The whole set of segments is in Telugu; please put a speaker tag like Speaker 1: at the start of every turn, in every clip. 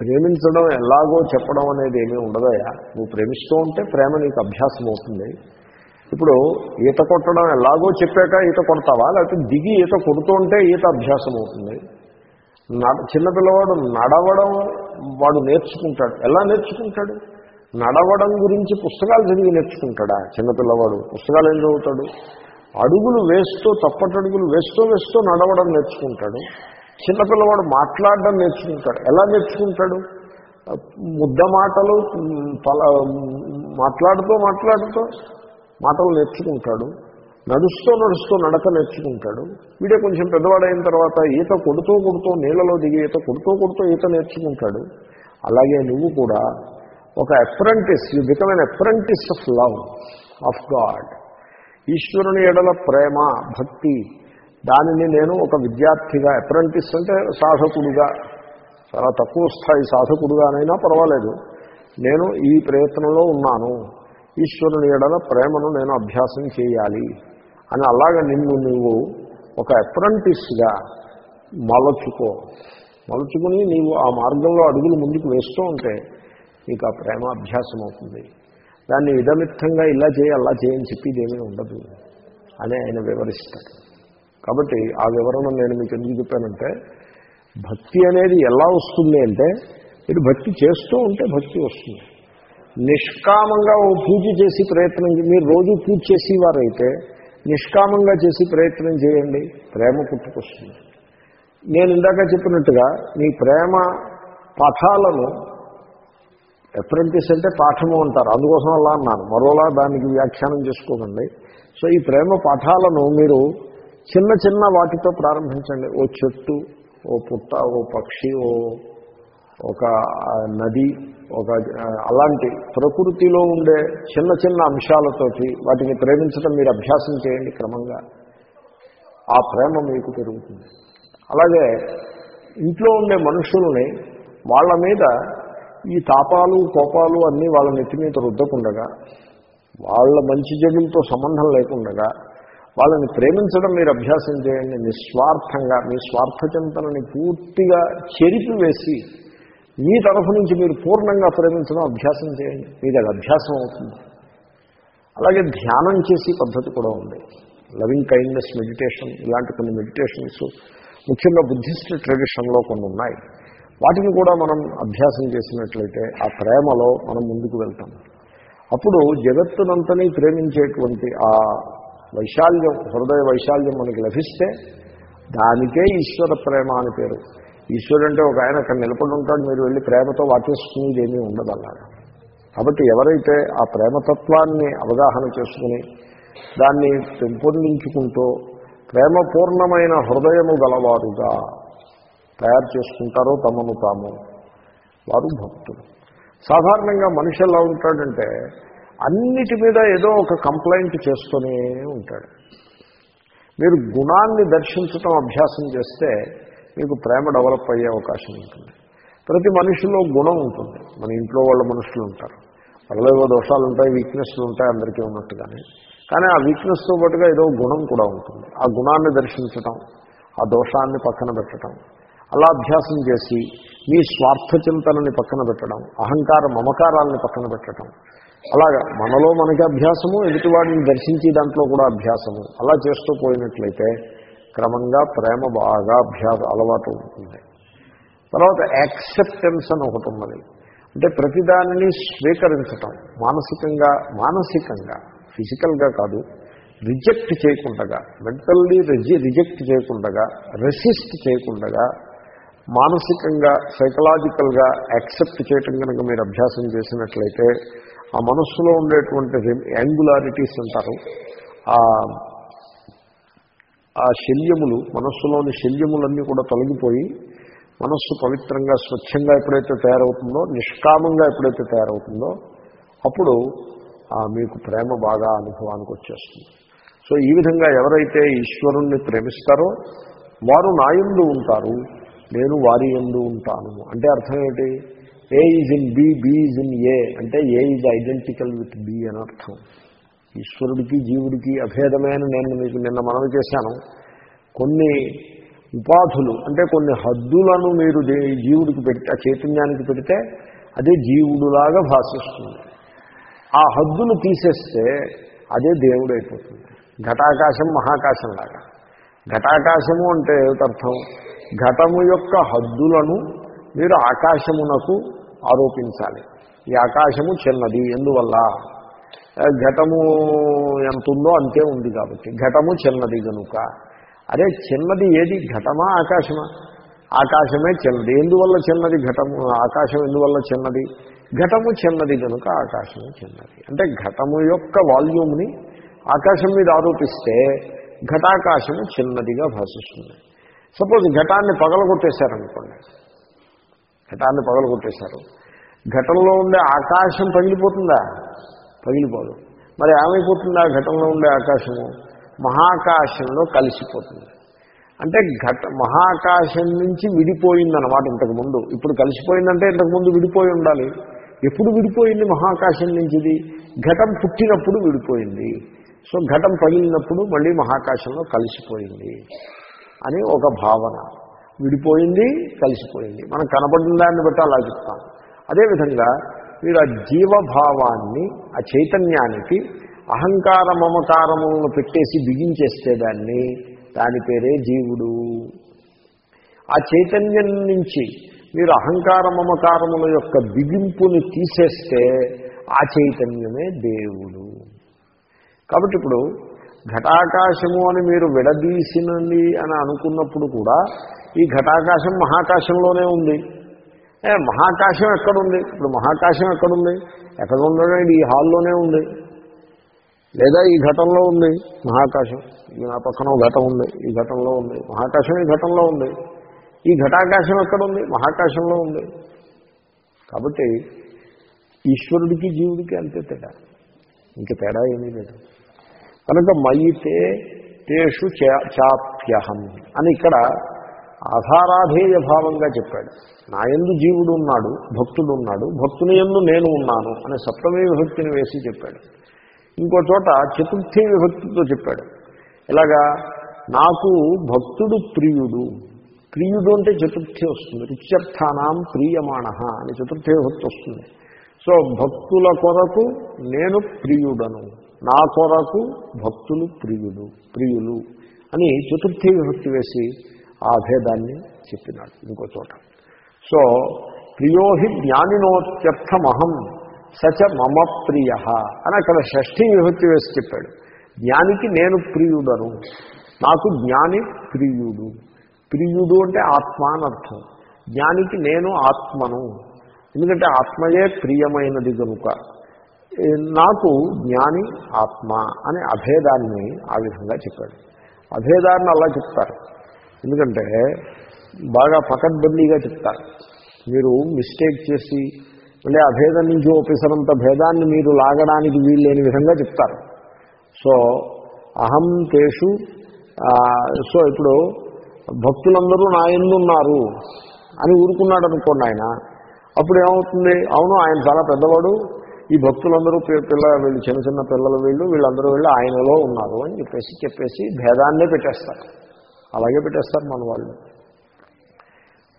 Speaker 1: ప్రేమించడం ఎలాగో చెప్పడం అనేది ఏమీ ఉండదయా నువ్వు ప్రేమిస్తూ ఉంటే ప్రేమ నీకు అభ్యాసం అవుతుంది. ఇప్పుడు ఈత కొట్టడం ఎలాగో చెప్పాక ఈత కొడతావా? లేకపోతే దిగి ఈత కొడుతూ ఉంటే ఈత అభ్యాసం అవుతుంది. నడ చిన్నపిల్లవాడు నడవడం వాడు నేర్చుకుంటాడు. ఎలా నేర్చుకుంటాడు? నడవడం గురించి పుస్తకాలు చదివి నేర్చుకుంటాడా చిన్నపిల్లవాడు పుస్తకాలు ఏం చదువుతాడు? అడుగులు వేస్తూ తప్పటడుగులు వేస్తూ వేస్తూ నడవడం నేర్చుకుంటాడు. చిన్నపిల్లవాడు మాట్లాడడం నేర్చుకుంటాడు. ఎలా నేర్చుకుంటాడు? ముద్ద మాటలు పల మాట్లాడుతూ మాట్లాడుతూ మాటలు నేర్చుకుంటాడు. నడుస్తూ నడుస్తూ నడక నేర్చుకుంటాడు. వీడే కొంచెం పెద్దవాడైన తర్వాత ఈత కొడుతూ కొడుతూ నీళ్ళలో దిగి ఈత కొడుతూ కొడుతూ ఈత నేర్చుకుంటాడు. అలాగే నువ్వు కూడా ఒక apprentice you become an apprentice of love of god ఈశ్వరుని ఎడల ప్రేమ భక్తి దానిని నేను ఒక విద్యార్థిగా అప్రెంటిస్ అంటే సాధకుడుగా. చాలా తక్కువ స్థాయి సాధకుడుగానైనా పర్వాలేదు. నేను ఈ ప్రయత్నంలో ఉన్నాను. ఈశ్వరుని ఎడల ప్రేమను నేను అభ్యాసం చేయాలి అని అలాగ నిన్ను నువ్వు ఒక అప్రెంటిస్గా మలచుకో. మలుచుకుని నీవు ఆ మార్గంలో అడుగులు ముందుకు వేస్తూ ఉంటే నీకు ఆ ప్రేమ అభ్యాసం అవుతుంది. దాన్ని విధమిత్తంగా ఇలా చేయి అలా చేయని చెప్పి ఇదేమీ ఉండదు అని ఆయన వివరిస్తాడు. కాబట్టి ఆ వివరణ నేను మీకు ఎందుకు చెప్పానంటే భక్తి అనేది ఎలా వస్తుంది అంటే మీరు భక్తి చేస్తూ ఉంటే భక్తి వస్తుంది. నిష్కామంగా ఓ పూజ చేసి ప్రయత్నం మీరు రోజు పూజ చేసేవారైతే నిష్కామంగా చేసి ప్రయత్నం చేయండి ప్రేమ పుట్టుకొస్తుంది. నేను ఇందాక చెప్పినట్టుగా మీ ప్రేమ పథాలను అప్రెంటిస్ అంటే పాఠము అంటారు. అందుకోసం అలా అన్నాను మరోలా దానికి వ్యాఖ్యానం చేసుకోకండి. సో ఈ ప్రేమ పాఠాలను మీరు చిన్న చిన్న వాటితో ప్రారంభించండి. ఓ చెట్టు ఓ పుట్ట ఓ పక్షి ఓ ఒక నది ఒక అలాంటి ప్రకృతిలో ఉండే చిన్న చిన్న అంశాలతోటి వాటిని ప్రేమించడం మీరు అభ్యాసం చేయండి క్రమంగా. ఆ ప్రేమ మీకు పెరుగుతుంది. అలాగే ఇంట్లో ఉండే మనుషుల్ని వాళ్ళ మీద ఈ తాపాలు కోపాలు అన్నీ వాళ్ళ నెత్తి మీద రుద్దకుండగా వాళ్ళ మంచి జగులతో సంబంధం లేకుండగా వాళ్ళని ప్రేమించడం మీరు అభ్యాసం చేయండి. నిస్వార్థంగా మీ స్వార్థ చింతనని పూర్తిగా చెరిపివేసి మీ తరఫు నుంచి మీరు పూర్ణంగా ప్రేమించడం అభ్యాసం చేయండి. మీకు అది అభ్యాసం అవుతుంది. అలాగే ధ్యానం చేసే పద్ధతి కూడా ఉంది. లవింగ్ కైండ్నెస్ మెడిటేషన్ ఇలాంటి కొన్ని మెడిటేషన్స్ ముఖ్యంగా బుద్ధిస్ట్ ట్రెడిషన్లో కొన్ని ఉన్నాయి. వాటిని కూడా మనం అభ్యాసం చేసినట్లయితే ఆ ప్రేమలో మనం ముందుకు వెళ్తాం. అప్పుడు జగత్తునంతని ప్రేమించేటువంటి ఆ వైశాల్యం హృదయ వైశాల్యం మనకి లభిస్తే దానికే ఈశ్వర ప్రేమ అని పేరు. ఈశ్వరుడు అంటే ఒక ఆయన అక్కడ నిలబడి ఉంటాడు మీరు వెళ్ళి ప్రేమతో వాచేసుకునేది ఏమీ ఉండదు అలాగా. కాబట్టి ఎవరైతే ఆ ప్రేమతత్వాన్ని అవగాహన చేసుకుని దాన్ని పెంపొందించుకుంటూ ప్రేమపూర్ణమైన హృదయము గలవారుగా తయారు చేసుకుంటారో తమను తాము వారు భక్తులు. సాధారణంగా మనిషి ఎలా ఉంటాడంటే అన్నిటి మీద ఏదో ఒక కంప్లైంట్ చేస్తూనే ఉంటాడు. మీరు గుణాన్ని దర్శించటం అభ్యాసం చేస్తే మీకు ప్రేమ డెవలప్ అయ్యే అవకాశం ఉంటుంది. ప్రతి మనిషిలో గుణం ఉంటుంది. మన ఇంట్లో వాళ్ళ మనుషులు ఉంటారు. వాళ్ళలో ఏవో దోషాలు ఉంటాయి వీక్నెస్లు ఉంటాయి అందరికీ ఉన్నట్టుగానే. కానీ ఆ వీక్నెస్తో పాటుగా ఏదో గుణం కూడా ఉంటుంది. ఆ గుణాన్ని దర్శించటం ఆ దోషాన్ని పక్కన పెట్టడం అలా అభ్యాసం చేసి మీ స్వార్థ చింతనని పక్కన పెట్టడం అహంకార మమకారాలని పక్కన పెట్టడం అలాగా మనలో మనకి అభ్యాసము ఎదుటివాడిని దర్శించి దాంట్లో కూడా అభ్యాసము. అలా చేస్తూ పోయినట్లయితే క్రమంగా ప్రేమ బాగా అభ్యాస అలవాటు ఉంటుంది తర్వాత యాక్సెప్టెన్స్ అని ఒకటి ఉన్నది. అంటే ప్రతిదానిని స్వీకరించటం మానసికంగా మానసికంగా ఫిజికల్గా కాదు రిజెక్ట్ చేయకుండగా మెంటల్లీ రిజి రిజెక్ట్ చేయకుండగా రెసిస్ట్ చేయకుండగా మానసికంగా సైకలాజికల్గా యాక్సెప్ట్ చేయటం కనుక మీరు అభ్యాసం చేసినట్లయితే ఆ మనస్సులో ఉండేటువంటి యాంగులారిటీస్ అంటారు. ఆ ఆ శల్యములు మనస్సులోని శల్యములన్నీ కూడా తొలగిపోయి మనస్సు పవిత్రంగా స్వచ్ఛంగా ఎప్పుడైతే తయారవుతుందో నిష్కామంగా ఎప్పుడైతే తయారవుతుందో అప్పుడు ఆ మీకు ప్రేమ బాగా అనుభవానికి వచ్చేస్తుంది. సో ఈ విధంగా ఎవరైతే ఈశ్వరుణ్ణి ప్రేమిస్తారో వారు నా యందు ఉంటారు నేను వారి యందు ఉంటాను. అంటే అర్థం ఏంటి? A is in B B is in A అంటే A is identical with B అని అర్థం. ఈశ్వరుడికి జీవుడికి అభేదమైన నేను మీకు నిన్న మనవి చేశాను. కొన్ని ఉపాధులు అంటే కొన్ని హద్దులను మీరు దే- జీవుడికి పెట్టి చైతన్యానికి పెడితే అదే జీవుడులాగా భాషిస్తుంది. ఆ హద్దులు తీసేస్తే అదే దేవుడు అయిపోతుంది. ఘటాకాశం మహాకాశం లాగా. ఘటాకాశము అంటే ఏమిటర్థం? ఘటము యొక్క హద్దులను మీరు ఆకాశమునకు ఆరోపించాలి. ఈ ఆకాశము చిన్నది ఎందువల్ల? ఘటము ఎంత ఉందో అంతే ఉంది కాబట్టి. ఘటము చిన్నది కనుక అరే చిన్నది ఏది? ఘటమా ఆకాశమా? ఆకాశమే చిన్నది. ఎందువల్ల చిన్నది ఘటము? ఆకాశం ఎందువల్ల చిన్నది? ఘటము చిన్నది కనుక ఆకాశము చిన్నది. అంటే ఘటము యొక్క వాల్యూమ్ని ఆకాశం మీద ఆరోపిస్తే ఘటాకాశము చిన్నదిగా భాషిస్తుంది. సపోజ్ ఘటాన్ని పగలగొట్టేశారనుకోండి. ఘటాన్ని పగలగొట్టేశారు. ఘటంలో ఉండే ఆకాశం పగిలిపోతుందా పగిలిపోదు మరి ఏమైపోతుంది ఆ ఘటంలో ఉండే ఆకాశము? మహాకాశంలో కలిసిపోతుంది. అంటే ఘట మహాకాశం నుంచి విడిపోయిందన్నమాట ఇంతకుముందు ఇప్పుడు కలిసిపోయిందంటే ఇంతకుముందు విడిపోయి ఉండాలి. ఎప్పుడు విడిపోయింది మహాకాశం నుంచిది ఘటం పుట్టినప్పుడు విడిపోయింది. సో ఘటం పగిలినప్పుడు మళ్ళీ మహాకాశంలో కలిసిపోయింది అని ఒక భావన. విడిపోయింది కలిసిపోయింది. మనం కనపడిన దాన్ని బట్టి అలా చెప్తాం. అదేవిధంగా మీరు ఆ జీవభావాన్ని ఆ చైతన్యానికి అహంకార మమకారములను పెట్టేసి బిగించేస్తే దాన్ని దాని పేరే జీవుడు. ఆ చైతన్యం నుంచి మీరు అహంకార మమకారముల యొక్క బిగింపుని తీసేస్తే ఆ చైతన్యమే దేవుడు. కాబట్టి ఇప్పుడు ఘటాకాశము అని మీరు విడదీసినది అని అనుకున్నప్పుడు కూడా ఈ ఘటాకాశం మహాకాశంలోనే ఉంది. మహాకాశం ఎక్కడుంది? ఇప్పుడు మహాకాశం ఎక్కడుంది? ఎక్కడ ఉండడం ఈ హాల్లోనే ఉంది. లేదా ఈ ఘటంలో ఉంది? మహాకాశం. ఈ నా పక్కన ఘటం ఉంది. ఈ ఘటంలో ఉంది. మహాకాశం ఈ ఘటంలో ఉంది. ఈ ఘటాకాశం ఎక్కడుంది? మహాకాశంలో ఉంది. కాబట్టి ఈశ్వరుడికి జీవుడికి అంతే తేడా. ఇంక తేడా ఏమీ లేదు. కనుక మయితే తేషు చాప్యహం అని ఇక్కడ ఆధారాధేయ భావంగా చెప్పాడు. నా ఎందు జీవుడు ఉన్నాడు భక్తుడు ఉన్నాడు భక్తుని ఎందు నేను ఉన్నాను అనే సప్తమే విభక్తిని వేసి చెప్పాడు. ఇంకో చోట చతుర్థి విభక్తితో చెప్పాడు. ఇలాగా నాకు భక్తుడు ప్రియుడు. ప్రియుడు అంటే చతుర్థి వస్తుంది. రిత్యర్థానం ప్రియమాణ అని చతుర్థి విభక్తి వస్తుంది. సో భక్తుల కొరకు నేను ప్రియుడను. నా కొరకు భక్తులు ప్రియుడు ప్రియులు అని చతుర్థి విభక్తి వేసి ఆ భేదాన్ని చెప్పినాడు ఇంకో చోట. సో ప్రియోహి జ్ఞానినోత్యర్థమహం సచ మమ ప్రియ అని అక్కడ షష్ఠీ విభక్తి వేసి చెప్పాడు. జ్ఞానికి నేను ప్రియుడను. నాకు జ్ఞాని ప్రియుడు. ప్రియుడు అంటే ఆత్మ అర్థం. జ్ఞానికి నేను ఆత్మను. ఎందుకంటే ఆత్మయే ప్రియమైనది కనుక. నాకు జ్ఞాని ఆత్మ అనే అభేదాన్ని ఆ విధంగా చెప్పాడు. అభేదాన్ని అలా చెప్తారు. ఎందుకంటే బాగా పకడ్బందీగా చెప్తారు. మీరు మిస్టేక్ చేసి మళ్ళీ భేదం నుంచి ఒప్పిసరంత భేదాన్ని మీరు లాగడానికి వీల్లేని విధంగా చెప్తారు. సో అహం తేషు సో ఇప్పుడు భక్తులందరూ నా ఉన్నారు అని ఊరుకున్నాడు అనుకోండి ఆయన అప్పుడు ఏమవుతుంది? అవును ఆయన చాలా పెద్దవాడు. ఈ భక్తులందరూ పిల్ల వీళ్ళు చిన్న చిన్న పిల్లలు వీళ్ళు వీళ్ళందరూ వీళ్ళు ఆయనలో ఉన్నారు అని చెప్పేసి చెప్పేసి భేదాన్నే పెట్టేస్తారు. అలాగే పెట్టేస్తారు మన వాళ్ళు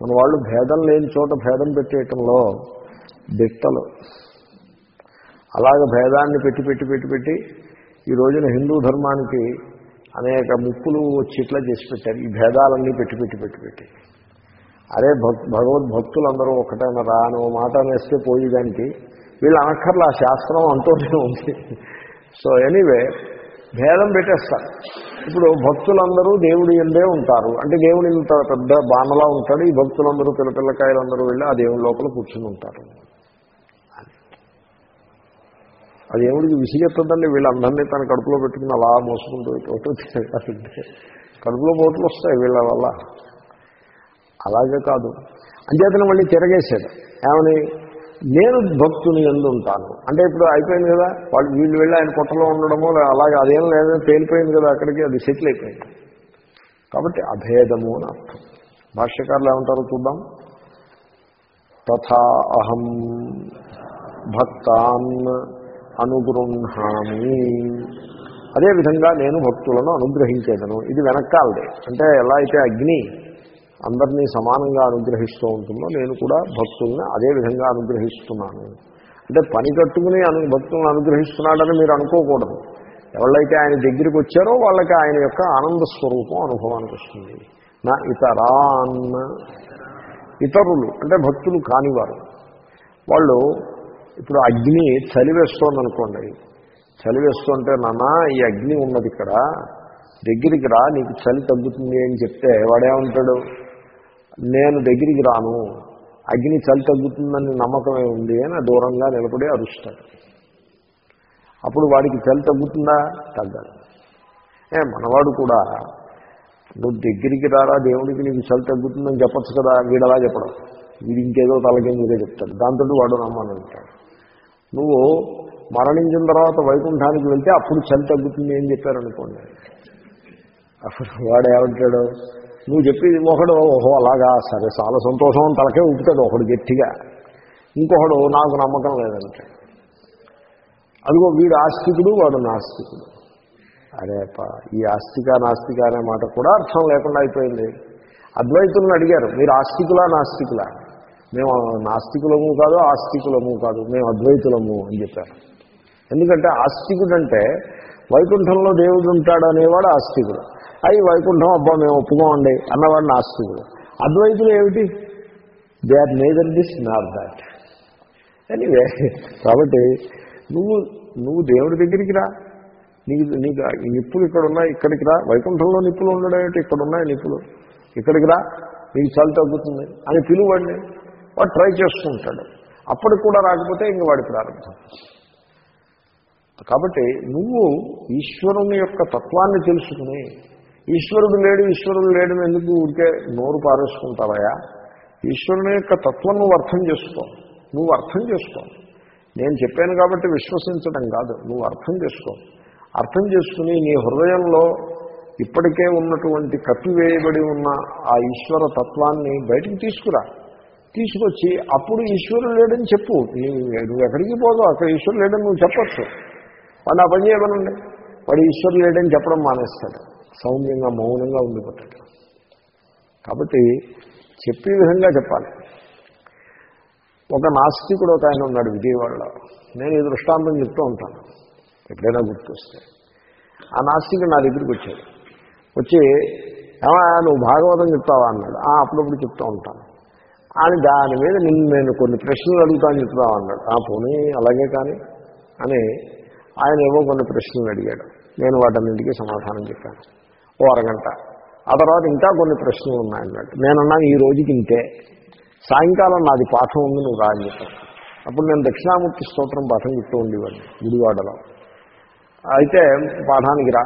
Speaker 1: మన వాళ్ళు భేదం లేని చోట భేదం పెట్టేయటంలో దిట్టలు అలాగ భేదాన్ని పెట్టి పెట్టి పెట్టి పెట్టి ఈ రోజున హిందూ ధర్మానికి అనేక ముప్పులు వచ్చి ఇట్లా చేసి పెట్టారు. ఈ భేదాలన్నీ పెట్టి పెట్టి పెట్టి పెట్టి. అరే భక్ భగవద్భక్తులందరూ ఒకటేనరా అని ఓ మాట అనేస్తే పోయేదానికి వీళ్ళు అనక్కర్లా ఆ శాస్త్రం అంటూనే ఉంది. సో ఎనీవే భేదం పెట్టేస్తారు ఇప్పుడు భక్తులందరూ దేవుడి ఎందే ఉంటారు? అంటే దేవుడు ఇంత పెద్ద బాణలా ఉంటాడు ఈ భక్తులందరూ పిల్ల పిల్లకాయలందరూ వెళ్ళి ఆ దేవుడి లోపల కూర్చుని ఉంటారు. ఆ దేవుడికి విసిగెత్తదండి వీళ్ళందరినీ తన కడుపులో పెట్టుకుని అలా మోసుకుంటూ కడుపులో పోట్లు వస్తాయి వీళ్ళ వల్ల. అలాగే కాదు. అంచేతను మళ్ళీ తిరగేశాడు ఏమని? నేను భక్తుని ఎందుంటాను? అంటే ఇప్పుడు అయిపోయింది కదా వాళ్ళు వీళ్ళు వెళ్ళి ఆయన కొట్టలో ఉండడమో అలాగే అదేం లేదో తేలిపోయింది కదా అక్కడికి అది సెటిల్ అయిపోయింది. కాబట్టి అభేదము అని అర్థం. భాష్యకారులు ఏమంటారో చూద్దాం. తథా అహం భక్తాన్ అనుగృహామి. అదేవిధంగా నేను భక్తులను అనుగ్రహించేదను. ఇది వెనకాలదే అంటే ఎలా అయితే అగ్ని అందరినీ సమానంగా అనుగ్రహిస్తూ ఉంటుందో నేను కూడా భక్తుల్ని అదే విధంగా అనుగ్రహిస్తున్నాను. అంటే పని కట్టుకుని అను భక్తులను అనుగ్రహిస్తున్నాడని మీరు అనుకోకూడదు. ఎవళ్ళైతే ఆయన దగ్గరికి వచ్చారో వాళ్ళకి ఆయన యొక్క ఆనంద స్వరూపం అనుభవానికి వస్తుంది. నా ఇతరాన్ ఇతరులు అంటే భక్తులు కానివారు. వాళ్ళు ఇప్పుడు అగ్ని చలి వేస్తోందనుకోండి. చలి వేస్తుంటే నాన్న ఈ అగ్ని ఉన్నది ఇక్కడ. దగ్గరికి రా నీకు చలి తగ్గుతుంది అని చెప్తే వాడేమంటాడు? నేను దగ్గరికి రాను. అగ్ని చలి తగ్గుతుందని నమ్మకమే ఉంది అని దూరంగా నిలబడి అరుస్తాడు. అప్పుడు వాడికి చలి తగ్గుతుందా? తగ్గదు. ఏ మనవాడు కూడా నువ్వు దగ్గరికి రారా దేవుడికి నీకు చలి తగ్గుతుందని చెప్పచ్చు కదా వీడలా చెప్పడం. వీడి ఇంకేదో తలకిందుకే చెప్తాడు. దాంతో వాడు నమ్మని అంటాడు. నువ్వు మరణించిన తర్వాత వైకుంఠానికి వెళ్తే అప్పుడు చలి తగ్గుతుంది అని చెప్పారనుకోండి. అప్పుడు వాడు ఏమంటాడు? నువ్వు చెప్పేది ఒకడు ఓహో అలాగా సరే చాలా సంతోషం తలకే ఊపుతాడు ఒకడు గట్టిగా. ఇంకొకడు నాకు నమ్మకం లేదంటే. అదిగో వీడు ఆస్తికుడు వాడు నాస్తికుడు. అరే ఈ ఆస్తిక నాస్తిక అనే మాట కూడా అర్థం లేకుండా అయిపోయింది. అద్వైతులను అడిగారు మీరు ఆస్తికులా నాస్తికులా? మేము నాస్తికులము కాదు ఆస్తికులము కాదు మేము అద్వైతులము అని చెప్పారు. ఎందుకంటే ఆస్తికుడు అంటే వైకుంఠంలో దేవుడు ఉంటాడు అనేవాడు ఆస్తికుడు. అవి వైకుంఠం అబ్బా మేము ఒప్పుకోండి అన్నవాడిని ఆస్తికుడు. అద్వైతులు ఏమిటి? They are neither this nor that anyway కాబట్టి నువ్వు నువ్వు దేవుడి దగ్గరికి రా. నీకు నీకు నిప్పులు ఇక్కడ ఉన్నాయి ఇక్కడికి రా. వైకుంఠంలో నిప్పులు ఉండడం ఏమిటి? ఇక్కడ ఉన్నాయి నిప్పులు. ఇక్కడికి రా. నీకు చలి తగ్గుతుంది అని పిలువండి వాడు ట్రై చేస్తుంటాడు అప్పటికి కూడా రాకపోతే ఇంక వాడి ప్రారంభం. కాబట్టి నువ్వు ఈశ్వరుని యొక్క తత్వాన్ని తెలుసుకుని ఈశ్వరుడు లేడు ఈశ్వరుడు లేడు ఎందుకు ఊరికే నోరు పారేసుకుంటావయా ఈశ్వరుని యొక్క తత్వం నువ్వు అర్థం చేసుకో. నువ్వు అర్థం చేసుకో. నేను చెప్పాను కాబట్టి విశ్వసించడం కాదు నువ్వు అర్థం చేసుకో. అర్థం చేసుకుని నీ హృదయంలో ఇప్పటికే ఉన్నటువంటి కప్పివేయబడి ఉన్న ఆ ఈశ్వర తత్వాన్ని బయటికి తీసుకురా. తీసుకొచ్చి అప్పుడు ఈశ్వరుడు లేడని చెప్పు. నీ- నువ్వు ఎక్కడికి పోదు అక్కడ ఈశ్వరుడు లేడని నువ్వు చెప్పచ్చు. వాడిని ఆ పని చేయమనండి. వాడు ఈశ్వరుడు లేడని చెప్పడం మానేస్తాడు. సౌమ్యంగా మౌనంగా ఉండిపోతాడు. కాబట్టి చెప్పే విధంగా చెప్పాలి. ఒక నాస్తికుడు ఒక ఆయన ఉన్నాడు విజయవాడలో. నేను ఈ దృష్టాంతం చెప్తూ ఉంటాను. ఎప్పుడైనా గుర్తొస్తే. ఆ నాస్తికుడు నా దగ్గరికి వచ్చాడు. వచ్చి ఏమా నువ్వు భాగవతం చెప్తావా? అన్నాడు. "ఆ, అప్పుడప్పుడు చెప్తూ ఉంటాను. అని దాని మీద నిన్ను నేను కొన్ని ప్రశ్నలు అడుగుతాను చెప్తావా అన్నాడు. ఆ పోనీ అలాగే కానీ అని ఆయన ఏవో కొన్ని ప్రశ్నలు అడిగాడు. నేను వాటన్నింటికి సమాధానం చెప్పాను. ఓ అరగంట. ఆ తర్వాత ఇంకా కొన్ని ప్రశ్నలు ఉన్నాయన్నాడు నేనన్నాను ఈ రోజుకి ఇంతే. సాయంకాలం నాది పాఠం ఉంది నువ్వు రా అని చెప్పాను. అప్పుడు నేను దక్షిణామూర్తి స్తోత్రం పాఠం చెప్తూ ఉండేవాడిని గుడివాడలో. అయితే పాఠానికి రా.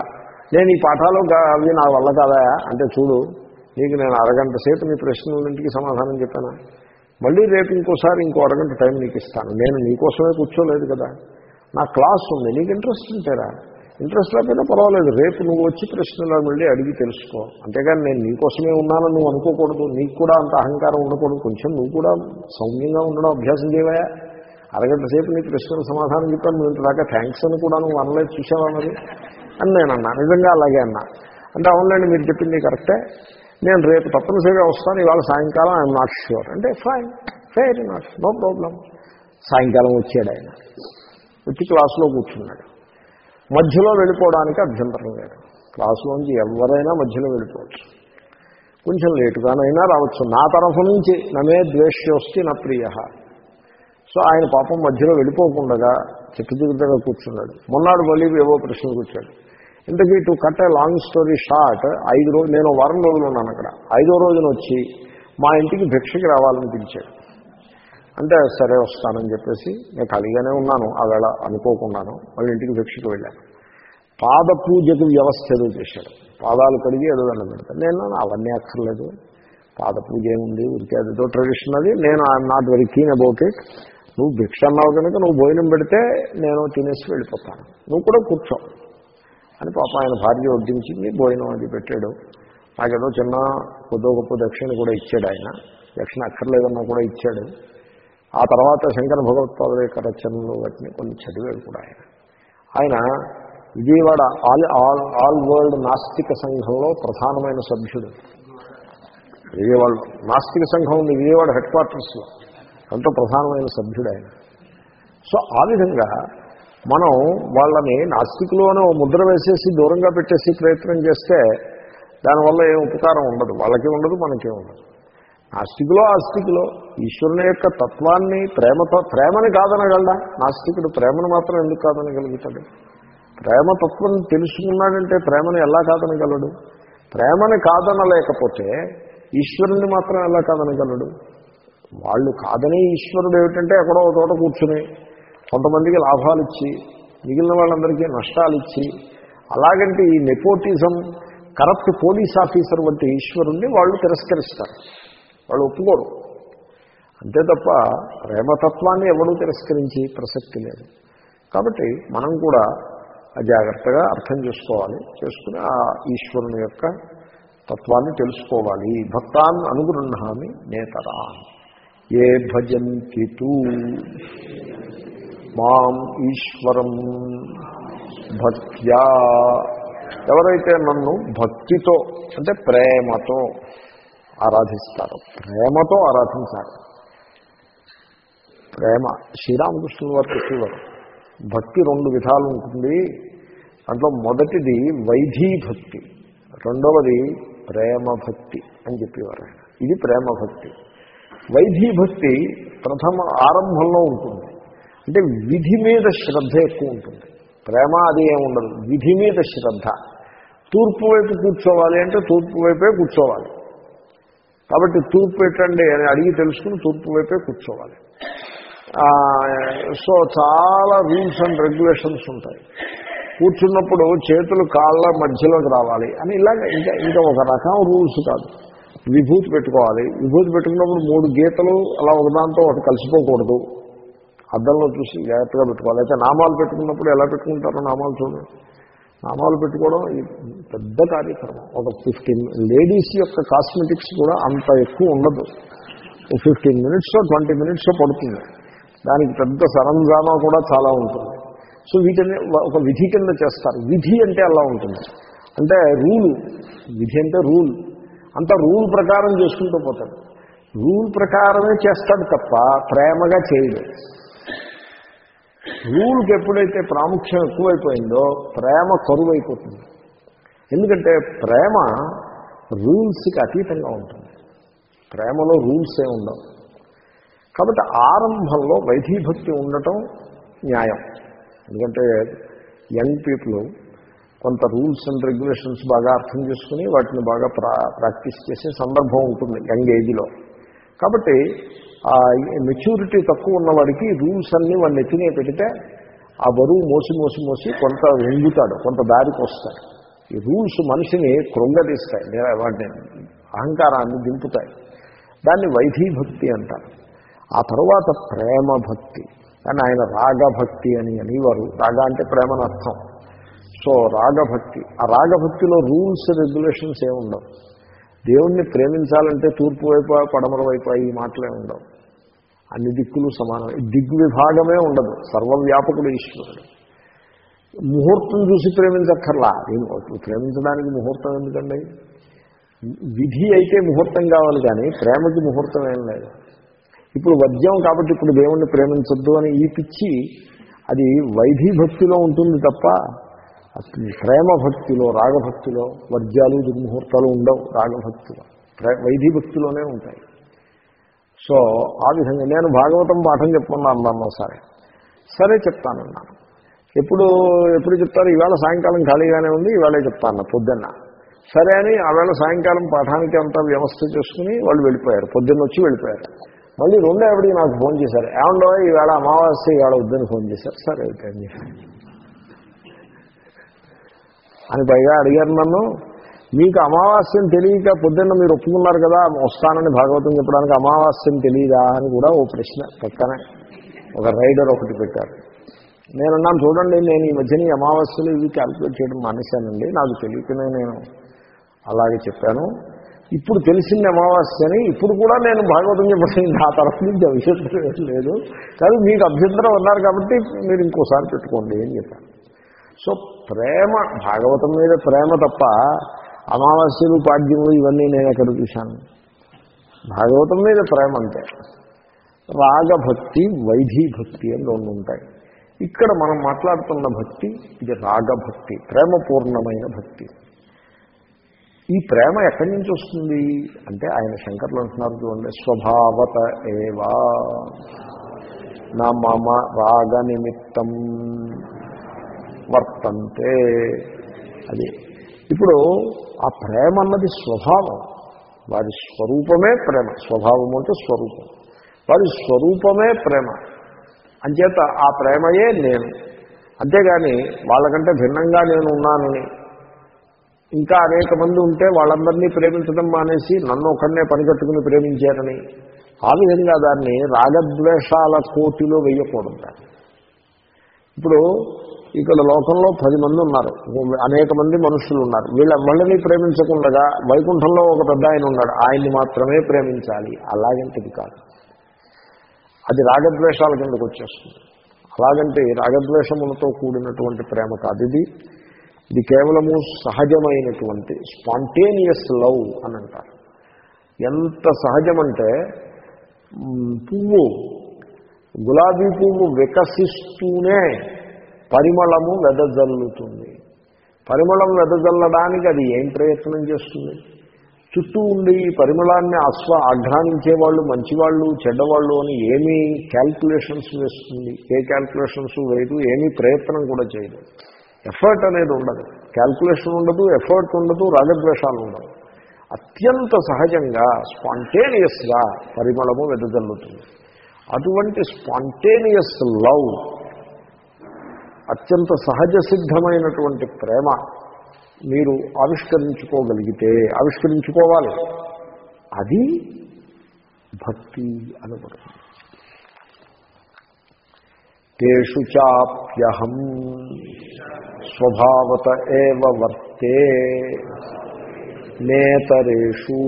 Speaker 1: నేను ఈ పాఠాలు అవి నా వల్ల కదా? అంటే చూడు నీకు నేను అరగంట సేపు నీ ప్రశ్నలన్నింటికి సమాధానం చెప్పాను? మళ్ళీ రేపు ఇంకోసారి ఇంకో అరగంట టైం నీకు ఇస్తాను. నేను నీకోసమే కూర్చోలేదు కదా. నా క్లాస్ ఉంది. నీకు ఇంట్రెస్ట్ ఉంటేరా. ఇంట్రెస్ట్ లేకపోయినా పర్వాలేదు. రేపు నువ్వు వచ్చి ప్రశ్నలో వెళ్ళి అడిగి తెలుసుకో. అంతేగాని నేను నీకోసమే ఉన్నానని నువ్వు అనుకోకూడదు. నీకు కూడా అంత అహంకారం ఉండకూడదు. కొంచెం నువ్వు కూడా సౌమ్యంగా ఉండడం అభ్యాసం చేయవా అరగంట సేపు నీ ప్రశ్నలు సమాధానం చెప్పాను. నువ్వు ఇంతదాకా థ్యాంక్స్ అని కూడా నువ్వు అనలేదు. చూసావా మరి? అని నేను అన్నా. నిజంగా అలాగే అన్నా. అంటే అవునండి మీరు చెప్పింది కరెక్టే. నేను రేపు తప్పనిసరిగా వస్తాను. ఇవాళ సాయంకాలం ఐఎమ్ నాట్ ష్యూర్. అంటే fine. Fair not no problem. సాయంకాలం వచ్చాడు ఆయన. వచ్చి క్లాసులో కూర్చున్నాడు. మధ్యలో వెళ్ళిపోవడానికి అభ్యంతరం లేదు. క్లాసులోంచి ఎవరైనా మధ్యలో వెళ్ళిపోవచ్చు. కొంచెం లేటుగానైనా రావచ్చు. నా తరఫు నుంచి నమే ద్వేష్యోస్తి నా ప్రియ. సో ఆయన పాపం మధ్యలో వెళ్ళిపోకుండా చెట్టు దగ్గర కూర్చున్నాడు. మొన్నాడు మళ్ళీ ఏవో ప్రశ్నలు కూర్చాడు. ఇంతకీ to cut a long story short ఐదు రోజు నేను వారం రోజులు ఉన్నాను అక్కడ. ఐదో రోజున వచ్చి మా ఇంటికి భిక్షకి రావాలని పిలిచాడు. అంటే సరే వస్తానని చెప్పేసి నేను ఖాళీగానే ఉన్నాను ఆ వేళ వాళ్ళ ఇంటికి భిక్షకు వెళ్ళాను. పాద పూజకు వ్యవస్థ ఏదో చేశాడు. పాదాలు కడిగి ఏదో దండం పెడతాను నేను అవన్నీ అక్కర్లేదు. పాద పూజ ఏముంది? ఉడికి అదేదో ట్రెడిషన్ అది. నేను I'm not very keen about it నువ్వు భిక్ష అన్నావు కనుక నువ్వు భోజనం పెడితే నేను తినేసి వెళ్ళిపోతాను. నువ్వు కూడా కూర్చో. అని పాప ఆయన భార్య వడ్డించింది భోజనం అది పెట్టాడు. నాకేదో చిన్న కొద్దో గొప్ప దక్షిణ కూడా ఇచ్చాడు ఆయన. దక్షిణ అక్కర్లేదన్నా కూడా ఇచ్చాడు. ఆ తర్వాత శంకర భగవత్పాదుల యొక్క రచనలు వాటిని కొన్ని చదివాడు కూడా ఆయన. ఆయన Vijayawada all all all world నాస్తిక సంఘంలో ప్రధానమైన సభ్యుడు. విజయవాడ నాస్తిక సంఘం ఉంది విజయవాడ హెడ్ క్వార్టర్స్లో. అంత ప్రధానమైన సభ్యుడు ఆయన. సో ఆ విధంగా మనం వాళ్ళని నాస్తికులోనే ముద్ర వేసేసి దూరంగా పెట్టేసి ప్రయత్నం చేస్తే దానివల్ల ఏం ఉపకారం ఉండదు. వాళ్ళకి ఉండదు మనకే ఉండదు. నాస్తికులో ఆస్తికులో ఈశ్వరుని యొక్క తత్వాన్ని ప్రేమతో ప్రేమని కాదనగలడా నాస్తికుడు ప్రేమను మాత్రం ఎందుకు కాదనగలుగుతాడు ప్రేమతత్వం తెలుసుకున్నాడంటే ప్రేమని ఎలా కాదనగలడు ప్రేమని కాదనలేకపోతే ఈశ్వరుని మాత్రం ఎలా కాదనగలడు వాళ్ళు కాదని ఈశ్వరుడు ఏమిటంటే ఎక్కడో తోట చోట కూర్చుని కొంతమందికి లాభాలు ఇచ్చి మిగిలిన వాళ్ళందరికీ నష్టాలు ఇచ్చి అలాగంటే ఈ నెపోటిజం కరప్ట్ పోలీస్ ఆఫీసర్ వంటి ఈశ్వరుణ్ణి వాళ్ళు తిరస్కరిస్తారు. వాళ్ళు ఒప్పుకోరు. అంతే తప్ప ప్రేమతత్వాన్ని ఎవడూ తిరస్కరించి ప్రసక్తి లేదు. కాబట్టి మనం కూడా జాగ్రత్తగా అర్థం చేసుకోవాలి చేసుకుని ఆ ఈశ్వరుని యొక్క తత్వాన్ని తెలుసుకోవాలి. భక్తాన్ అనుగృహామి నేతరా ఏ భజంతి మాం ఈశ్వరం భక్త్యా. ఎవరైతే నన్ను భక్తితో అంటే ప్రేమతో ఆరాధిస్తారు ప్రేమతో ఆరాధించాలి ప్రేమ. శ్రీరామకృష్ణుల వారు చెప్పేవారు భక్తి రెండు విధాలు ఉంటుంది. దాంట్లో మొదటిది వైధీ భక్తి రెండవది ప్రేమ భక్తి అని చెప్పేవారు ఆయన. ఇది ప్రేమ భక్తి వైధీ భక్తి ప్రథమ ఆరంభంలో ఉంటుంది. అంటే విధి మీద శ్రద్ధ ఎక్కువ ఉంటుంది. ప్రేమ అది ఏముండదు విధి మీద శ్రద్ధ. తూర్పు వైపు కూర్చోవాలి అంటే తూర్పు వైపే కూర్చోవాలి. కాబట్టి తూర్పు పెట్టండి అని అడిగి తెలుసుకుని తూర్పు వైపే కూర్చోవాలి. సో చాలా రూల్స్ అండ్ రెగ్యులేషన్స్ ఉంటాయి. కూర్చున్నప్పుడు చేతులు కాళ్ళ మధ్యలోకి రావాలి అని ఇలాగ ఇంకా ఇంకా ఒక రకం రూల్స్ కాదు. విభూతి పెట్టుకోవాలి. విభూతి పెట్టుకున్నప్పుడు మూడు గీతలు అలా ఒకదాంతో ఒకటి కలిసిపోకూడదు. అద్దంలో చూసి జాగ్రత్తగా పెట్టుకోవాలి. అయితే నామాలు పెట్టుకున్నప్పుడు ఎలా పెట్టుకుంటారో నామాలు చూడండి నామాలు పెట్టుకోవడం పెద్ద కార్యక్రమం. ఒక ఫిఫ్టీన్ లేడీస్ యొక్క కాస్మెటిక్స్ కూడా అంత ఎక్కువ ఉండదు. ఫిఫ్టీన్ మినిట్స్ ట్వంటీ మినిట్స్ పడుతుంది. దానికి పెద్ద సరంజామా కూడా చాలా ఉంటుంది. సో వీటిని ఒక విధి కింద చేస్తారు. విధి అంటే అలా ఉంటుంది. అంటే రూల్ విధి అంటే రూల్. అంత రూల్ ప్రకారం చేసుకుంటూ పోతాడు. రూల్ ప్రకారమే చేస్తాడు తప్ప ప్రేమగా చేయడు. రూల్కి ఎప్పుడైతే ప్రాముఖ్యం ఎక్కువైపోయిందో ప్రేమ కరువైపోతుంది. ఎందుకంటే ప్రేమ రూల్స్కి అతీతంగా ఉంటుంది. ప్రేమలో రూల్స్ ఏ ఉండవు. కాబట్టి ఆరంభంలో వైధీభక్తి ఉండటం న్యాయం. ఎందుకంటే యంగ్ పీపుల్ కొంత రూల్స్ అండ్ రెగ్యులేషన్స్ బాగా అర్థం చేసుకుని వాటిని బాగా ప్రా ప్రాక్టీస్ చేసే సందర్భం ఉంటుంది యంగ్ ఏజ్లో. కాబట్టి ఆ మెచ్యూరిటీ తక్కువ ఉన్నవాడికి రూల్స్ అన్నీ వాడిని ఎత్తినే పెడితే ఆ బరువు మోసి మోసి మోసి కొంత వెంగుతాడు కొంత దారికి వస్తాడు. ఈ రూల్స్ మనిషిని కృంగదీస్తాయి వాటిని అహంకారాన్ని దింపుతాయి. దాన్ని వైధీభక్తి అంటారు. ఆ తర్వాత ప్రేమ భక్తి కానీ ఆయన రాగభక్తి అని అనేవారు. రాగ అంటే ప్రేమను అర్థం. సో రాగభక్తి. ఆ రాగభక్తిలో రూల్స్ రెగ్యులేషన్స్ ఏముండవు. దేవుణ్ణి ప్రేమించాలంటే తూర్పు వైపు పడమర వైపు ఈ మాటలే ఉండవు. అన్ని దిక్కులు సమానమే. దిగ్విభాగమే ఉండదు. సర్వవ్యాపకుడు ఈశ్వరుడు. ముహూర్తం చూసి ప్రేమించక్కర్లా. నేను ప్రేమించడానికి ముహూర్తం ఎందుకండి? విధి అయితే ముహూర్తం కావాలి కానీ ప్రేమకి ముహూర్తం ఏం లేదు. ఇప్పుడు వద్యం కాబట్టి ఇప్పుడు దేవుణ్ణి ప్రేమించొద్దు అని ఈ పిచ్చి అది వైధీ భక్తిలో ఉంటుంది తప్ప ప్రేమ భక్తిలో రాగభక్తిలో వర్జ్యాలు దుర్ముహూర్తాలు ఉండవు రాగభక్తిలో. వైధీ భక్తిలోనే ఉంటాయి. సో ఆ విధంగా నేను భాగవతం పాఠం చెప్పుకున్నాను అన్నాను సరే సరే చెప్తానన్నాను. ఎప్పుడు ఎప్పుడు చెప్తారు? ఈవేళ సాయంకాలం ఖాళీగానే ఉంది ఈవేళే చెప్తాను పొద్దున్న. సరే అని ఆవేళ సాయంకాలం పాఠానికి అంతా వ్యవస్థ చేసుకుని వాళ్ళు వెళ్ళిపోయారు. పొద్దున్న వచ్చి వెళ్ళిపోయారు. మళ్ళీ రెండో ఆవిడికి నాకు ఫోన్ చేశారు. ఏమండో ఈవేళ అమావాస్య ఈవేళ వద్దని ఫోన్ చేశారు. సరే అయిపోయింది అని పైగా అడిగారు నన్ను మీకు అమావాస్యం తెలియక పొద్దున్న మీరు ఒప్పుకున్నారు కదా వస్తానని భాగవతం చెప్పడానికి అమావాస్యం తెలియదా? అని కూడా ఓ ప్రశ్న పక్కనే ఒక రైడర్ ఒకటి పెట్టారు. నేను అన్నాను చూడండి నేను ఈ మధ్యన ఈ అమావాస్యలు ఇవి క్యాల్కులేట్ చేయడం మానేశానండి. నాకు తెలియకనే నేను అలాగే చెప్పాను. ఇప్పుడు తెలిసింది అమావాస్య అని ఇప్పుడు కూడా నేను భాగవతం చెప్పడం ఆ తరఫు నుంచి అభ్యంతరం లేదు కానీ మీకు అభ్యంతరం ఉన్నారు కాబట్టి మీరు ఇంకోసారి పెట్టుకోండి అని చెప్పాను సో ప్రేమ భాగవతం మీద ప్రేమ తప్ప అమావాస్యలు పాడ్యములు ఇవన్నీ నేను ఎక్కడ చూశాను? భాగవతం మీద ప్రేమ అంతే. రాగభక్తి వైధీభక్తి అని రెండు ఉంటాయి. ఇక్కడ మనం మాట్లాడుతున్న భక్తి ఇది రాగభక్తి ప్రేమపూర్ణమైన భక్తి. ఈ ప్రేమ ఎక్కడి నుంచి వస్తుంది? అంటే ఆయన శంకర్లు అంటున్నారు చూడండి స్వభావత ఏవా. నా మమ రాగ నిమిత్తం వర్తంతే. అది. ఇప్పుడు ఆ ప్రేమ అన్నది స్వభావం. వారి స్వరూపమే ప్రేమ. స్వభావం అంటే స్వరూపం. వారి స్వరూపమే ప్రేమ. అంచేత ఆ ప్రేమయే నేను. అంతేగాని వాళ్ళకంటే భిన్నంగా నేను ఉన్నానని ఇంకా అనేక మంది ఉంటే వాళ్ళందరినీ ప్రేమించడం మానేసి నన్ను ఒకరినే పనికట్టుకుని ప్రేమించారని. ఆ విధంగా దాన్ని రాగద్వేషాల కోటిలో వేయకూడదు ఇప్పుడు ఇక్కడ లోకంలో పది మంది ఉన్నారు. అనేక మంది మనుషులు ఉన్నారు. వీళ్ళ వాళ్ళని ప్రేమించకుండా వైకుంఠంలో ఒక పెద్ద ఆయన ఉన్నాడు. ఆయన్ని మాత్రమే ప్రేమించాలి. అలాగంటిది కాదు. అది రాగద్వేషాల కిందకు వచ్చేస్తుంది. అలాగంటే రాగద్వేషములతో కూడినటువంటి ప్రేమ కాదు ఇది. ఇది కేవలము సహజమైనటువంటి స్పాంటేనియస్ లవ్ అని అంటారు ఎంత సహజమంటే పువ్వు గులాబీ పువ్వు వికసిస్తూనే పరిమళము వెదజల్లుతుంది. పరిమళం వెదజల్లడానికి అది ఏం ప్రయత్నం చేస్తుంది? చుట్టూ ఉండి ఈ పరిమళాన్ని ఆస్వా ఆఘ్రానించేవాళ్ళు మంచివాళ్ళు చెడ్డవాళ్ళు అని ఏమీ క్యాల్కులేషన్స్ వేస్తుంది? ఏ క్యాల్కులేషన్స్ వేయదు ఏమీ ప్రయత్నం కూడా చేయదు. ఎఫర్ట్ అనేది ఉండదు. క్యాల్కులేషన్ ఉండదు ఎఫర్ట్ ఉండదు రాగద్వేషాలు ఉండవు. అత్యంత సహజంగా స్పాంటేనియస్గా పరిమళము వెదజల్లుతుంది. అటువంటి స్పాంటేనియస్ లవ్ అత్యంత సహజ సిద్ధమైనటువంటి ప్రేమ మీరు ఆవిష్కరించుకోగలిగితే ఆవిష్కరించుకోవాలి. అది భక్తి అనబడుతుంది. తేషు చాప్యహం స్వభావత ఏవ వర్తే నేతరేషు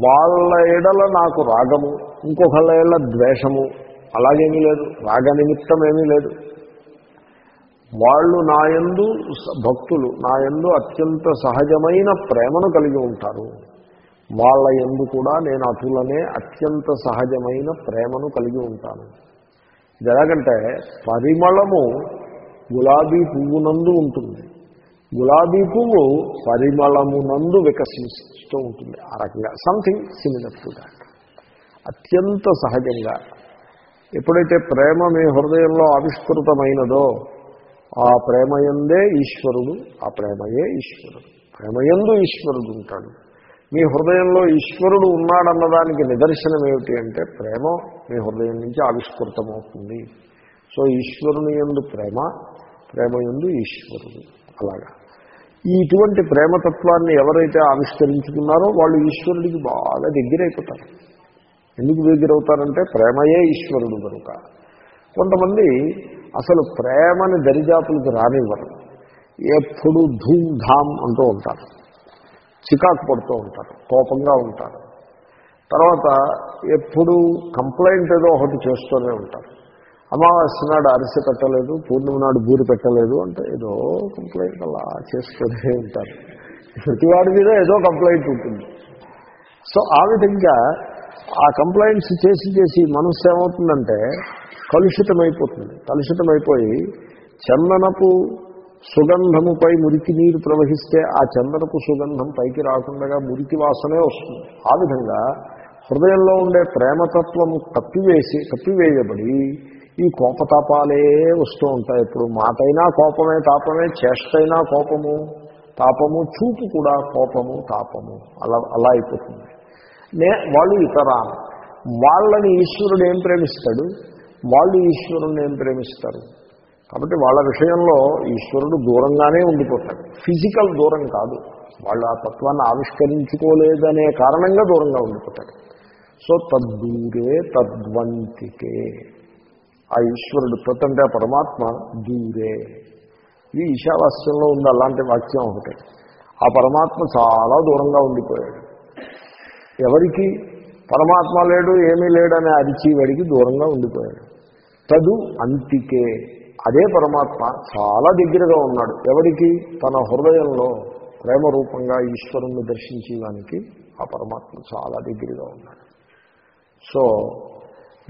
Speaker 1: వాళ్ళ ఎడల నాకు రాగము ఇంకొకళ్ళ ఏళ్ళ ద్వేషము అలాగేమీ లేదు రాగ నిమిత్తం ఏమీ లేదు వాళ్ళు నాయందు స- భక్తులు నాయందు అత్యంత సహజమైన ప్రేమను కలిగి ఉంటారు వాళ్ళ ఎందు కూడా నేను అటులనే అత్యంత సహజమైన ప్రేమను కలిగి ఉంటాను ఇది ఎలాగంటే పరిమళము గులాబీ పువ్వు నందు ఉంటుంది. గులాబీ పువ్వు పరిమళము నందు వికసిస్తూ ఉంటుంది. ఆ రకంగా సంథింగ్ సిమిలర్ టు దాట్ అత్యంత సహజంగా. ఎప్పుడైతే ప్రేమ మీ హృదయంలో ఆవిష్కృతమైనదో ఆ ప్రేమయందే ఈశ్వరుడు ఆ ప్రేమయే ఈశ్వరుడు. ప్రేమయందు ఈశ్వరుడు ఉంటాడు. మీ హృదయంలో ఈశ్వరుడు ఉన్నాడన్నదానికి నిదర్శనం ఏమిటి అంటే ప్రేమ మీ హృదయం నుంచి ఆవిష్కృతమవుతుంది. సో ఈశ్వరుని ఎందు ప్రేమ ప్రేమ ఎందు ఈశ్వరుడు. అలాగా. ఈ ఇటువంటి ప్రేమతత్వాన్ని ఎవరైతే ఆవిష్కరించుకున్నారో వాళ్ళు ఈశ్వరుడికి బాగా దగ్గరైపోతారు. ఎందుకు దగ్గరవుతారంటే ప్రేమయే ఈశ్వరుడు కనుక. కొంతమంది అసలు ప్రేమని దరిజాపులకు రానివ్వరు. ఎప్పుడు ధూమ్ ధామ్ అంటూ ఉంటారు. చికాకు పడుతూ ఉంటారు కోపంగా ఉంటారు. తర్వాత ఎప్పుడు కంప్లైంట్ ఏదో ఒకటి చేస్తూనే ఉంటారు. అమావాస్య నాడు అరిసె పెట్టలేదు పూర్ణిమ నాడు బూరి పెట్టలేదు అంటే ఏదో కంప్లైంట్ అలా చేస్తూనే ఉంటారు. ప్రతివాడి మీద ఏదో కంప్లైంట్ ఉంటుంది. సో ఆ విధంగా ఆ కంప్లైంట్స్ చేసి చేసి మనస్సు ఏమవుతుందంటే కలుషితమైపోతుంది. కలుషితమైపోయి చందనపు సుగంధముపై మురికి నీరు ప్రవహిస్తే ఆ చందనపు సుగంధం పైకి రాకుండా మురికి వాసనే వస్తుంది. ఆ విధంగా హృదయంలో ఉండే ప్రేమతత్వం కప్పివేసి కప్పివేయబడి ఈ కోపతాపాలే వస్తూ ఉంటాయి. ఇప్పుడు మాటైనా కోపమే తాపమే చేష్టైనా కోపము తాపము చూపు కూడా కోపము తాపము. అలా అలా అయిపోతుంది. నే వాళ్ళు ఇతరా వాళ్ళని ఈశ్వరుడు ఏం ప్రేమిస్తాడు? వాళ్ళు ఈశ్వరుణ్ణి ఏం ప్రేమిస్తారు? కాబట్టి వాళ్ళ విషయంలో ఈశ్వరుడు దూరంగానే ఉండిపోతాడు. ఫిజికల్ దూరం కాదు. వాళ్ళు ఆ తత్వాన్ని ఆవిష్కరించుకోలేదనే కారణంగా దూరంగా ఉండిపోతాడు. సో తద్దూరే తద్వంతికే. ఆ ఈశ్వరుడు తత్ అంటే పరమాత్మ దూరే. ఇది ఈశావాస్యంలో ఉంది అలాంటి వాక్యం ఒకటి. ఆ పరమాత్మ చాలా దూరంగా ఉండిపోయాడు. ఎవరికి? పరమాత్మ లేడు ఏమీ లేడు అనే అరిచి వాడికి దూరంగా ఉండిపోయాడు. తదు అంతికే. అదే పరమాత్మ చాలా దగ్గరగా ఉన్నాడు. ఎవరికి తన హృదయంలో ప్రేమ రూపంగా ఈశ్వరుణ్ణి దర్శించేదానికి ఆ పరమాత్మ చాలా దగ్గరగా ఉన్నాడు. సో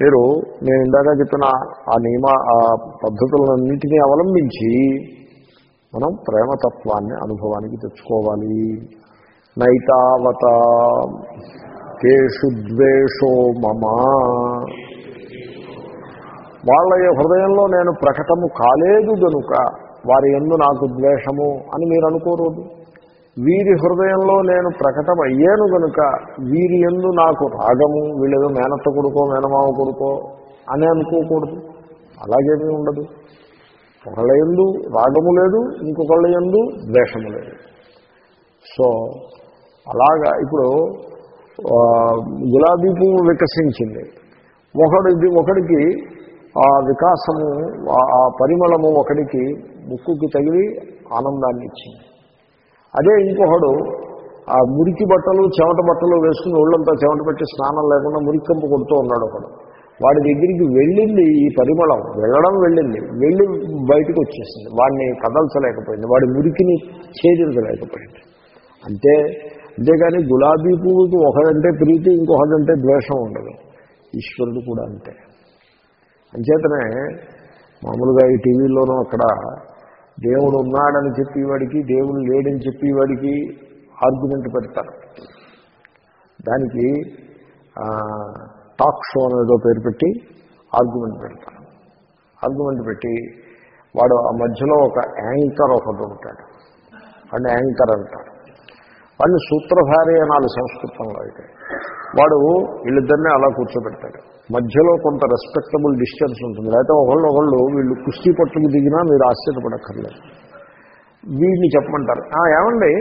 Speaker 1: మీరు నేను ఇందాక చెప్పిన ఆ నియమ ఆ పద్ధతులన్నింటినీ అవలంబించి మనం ప్రేమతత్వాన్ని అనుభవానికి తెచ్చుకోవాలి. నైతావత కేషు ద్వేషో మమా. వాళ్ళ హృదయంలో నేను ప్రకటము కాలేదు గనుక వారి ఎందు నాకు ద్వేషము అని మీరు అనుకోరోదు వీరి హృదయంలో నేను ప్రకటం అయ్యాను గనుక వీరి ఎందు నాకు రాగము వీళ్ళేదో మేనత్త కొడుకో మేనమావ కొడుకో అని అనుకోకూడదు. అలాగేమీ ఉండదు. ఒకళ్ళ ఎందు రాగము లేదు ఇంకొకళ్ళ ఎందు ద్వేషము లేదు. సో అలాగా ఇప్పుడు గులాబీ పువ్వు వికసించింది. ఒకడి ఒకడికి ఆ వికాసము ఆ- పరిమళము ఒకడికి ముక్కుకి తగిలి ఆనందాన్ని ఇచ్చింది. అదే ఇంకొకడు ఆ మురికి బట్టలు చెమట బట్టలు వేసుకుని ఒళ్ళంతా చెమట పెట్టి స్నానం లేకుండా మురికంపు కొడుతూ ఉన్నాడు ఒకడు. వాడి దగ్గరికి వెళ్ళింది ఈ పరిమళం వెళ్ళడం వెళ్ళింది. వెళ్ళి బయటకు వచ్చేసింది. వాడిని కదల్చలేకపోయింది. వాడి మురికిని ఛేదించలేకపోయింది అంతే అంతేగాని గులాబీ పువ్వుకి ఒకడంటే ప్రీతి ఇంకొకడంటే ద్వేషం ఉండదు. ఈశ్వరుడు కూడా అంతే. అంచేతనే మామూలుగా ఈ టీవీలోనూ అక్కడ దేవుడు ఉన్నాడని చెప్పేవాడికి దేవుడు లేడని చెప్పేవాడికి ఆర్గ్యుమెంట్ పెడతారు. దానికి టాక్ షో అనేదో పేరు పెట్టి ఆర్గ్యుమెంట్ పెడతారు. ఆర్గ్యుమెంట్ పెట్టి వాడు ఆ మధ్యలో ఒక యాంకర్ ఒకటి ఉంటాడు. వాడిని యాంకర్ అంటారు. వాడిని సూత్రధారి అనాలి సంస్కృతంలో అయితే. వాడు వీళ్ళిద్దరినీ అలా కూర్చోబెడతాడు. మధ్యలో కొంత రెస్పెక్టబుల్ డిస్టెన్స్ ఉంటుంది. లేకపోతే ఒకళ్ళు ఒకళ్ళు వీళ్ళు కుస్తీ పట్టుకు దిగినా మీరు ఆశ్చర్యపడక్కర్లేదు. వీడిని చెప్పమంటారు. ఏమండి?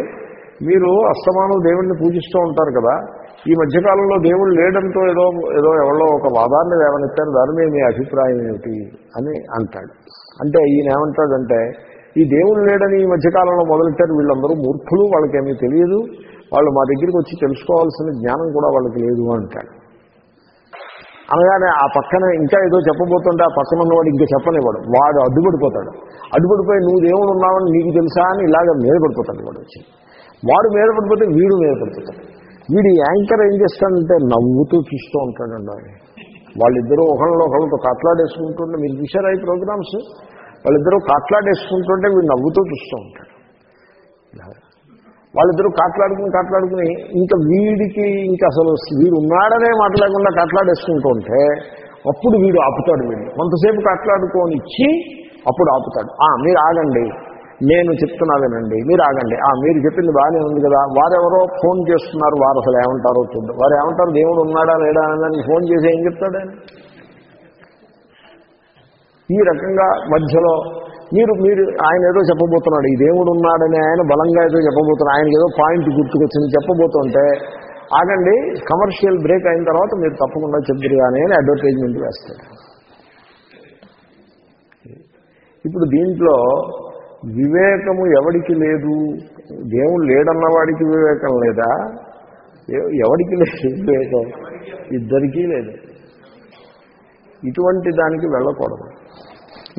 Speaker 1: మీరు అస్తమానం దేవుణ్ణి పూజిస్తూ ఉంటారు కదా. ఈ మధ్యకాలంలో దేవుడు లేడంతో ఏదో ఏదో ఎవరో ఒక వాదాన్ని లేవనెత్తారు. దాని మీద మీ అభిప్రాయం ఏమిటి? అని అంటాడు. అంటే ఈయన ఏమంటాడంటే ఈ దేవుడు లేడని ఈ మధ్యకాలంలో మొదలెట్టారు వీళ్ళందరూ మూర్ఖులు వాళ్ళకేమీ తెలియదు. వాళ్ళు మా దగ్గరికి వచ్చి తెలుసుకోవాల్సిన జ్ఞానం కూడా వాళ్ళకి లేదు అంటాడు. అనగానే ఆ పక్కన ఇంకా ఏదో చెప్పబోతుంటే ఆ పక్కన ఉన్నవాడు ఇంకా చెప్పనివ్వడు. వాడు అడ్డుపడిపోతాడు. అడ్డుపడిపోయి నువ్వు దేవుడు ఉన్నావని నీకు తెలుసా అని ఇలాగ మీద పడిపోతాడు వాడు వచ్చి. వాడు మీద పడిపోతే వీడు మీద పడిపోతాడు. వీడు యాంకర్ ఏం చేస్తాడంటే నవ్వుతూ చూస్తూ ఉంటాడండి వాళ్ళిద్దరూ ఒకళ్ళలో ఒకళ్ళతో కాట్లాడేసుకుంటుంటే మీరు చూసారా ఈ ప్రోగ్రామ్స్? వాళ్ళిద్దరూ కాట్లాడేసుకుంటుంటే వీడు నవ్వుతూ చూస్తూ ఉంటాడు. వాళ్ళిద్దరూ కాట్లాడుకుని కాట్లాడుకుని ఇంకా వీడికి ఇంకా అసలు వీడు ఉన్నాడనే మాట్లాడకుండా కాట్లాడేసుకుంటూ ఉంటే అప్పుడు వీడు ఆపుతాడు వీడు కొంతసేపు కాట్లాడుకొని ఇచ్చి అప్పుడు ఆపుతాడు. మీరు ఆగండి. నేను చెప్తున్నా వినండి మీరు ఆగండి. మీరు చెప్పింది బాగానే ఉంది కదా. వారెవరో ఫోన్ చేస్తున్నారు. వారు అసలు ఏమంటారో చూద్దాం. వారు ఏమంటారు? దేవుడు ఉన్నాడా? లేడా? అని ఫోన్ చేసి ఏం చెప్తాడు ఈ రకంగా మధ్యలో మీరు మీరు ఆయన ఏదో చెప్పబోతున్నాడు. ఈ దేవుడు ఉన్నాడని ఆయన బలంగా ఏదో చెప్పబోతున్నాడు. ఆయనకి ఏదో పాయింట్ గుర్తుకొచ్చింది చెప్పబోతుంటే ఆగండి కమర్షియల్ బ్రేక్ అయిన తర్వాత మీరు తప్పకుండా చెప్తురు కానీ అని అడ్వర్టైజ్మెంట్ వేస్తాడు. ఇప్పుడు దీంట్లో వివేకము ఎవడికి లేదు? దేవుడు లేడన్న వాడికి వివేకం లేదా? ఎవడికి లేదు? వివేకం. ఇద్దరికీ లేదు. ఇటువంటి దానికి వెళ్ళకూడదు.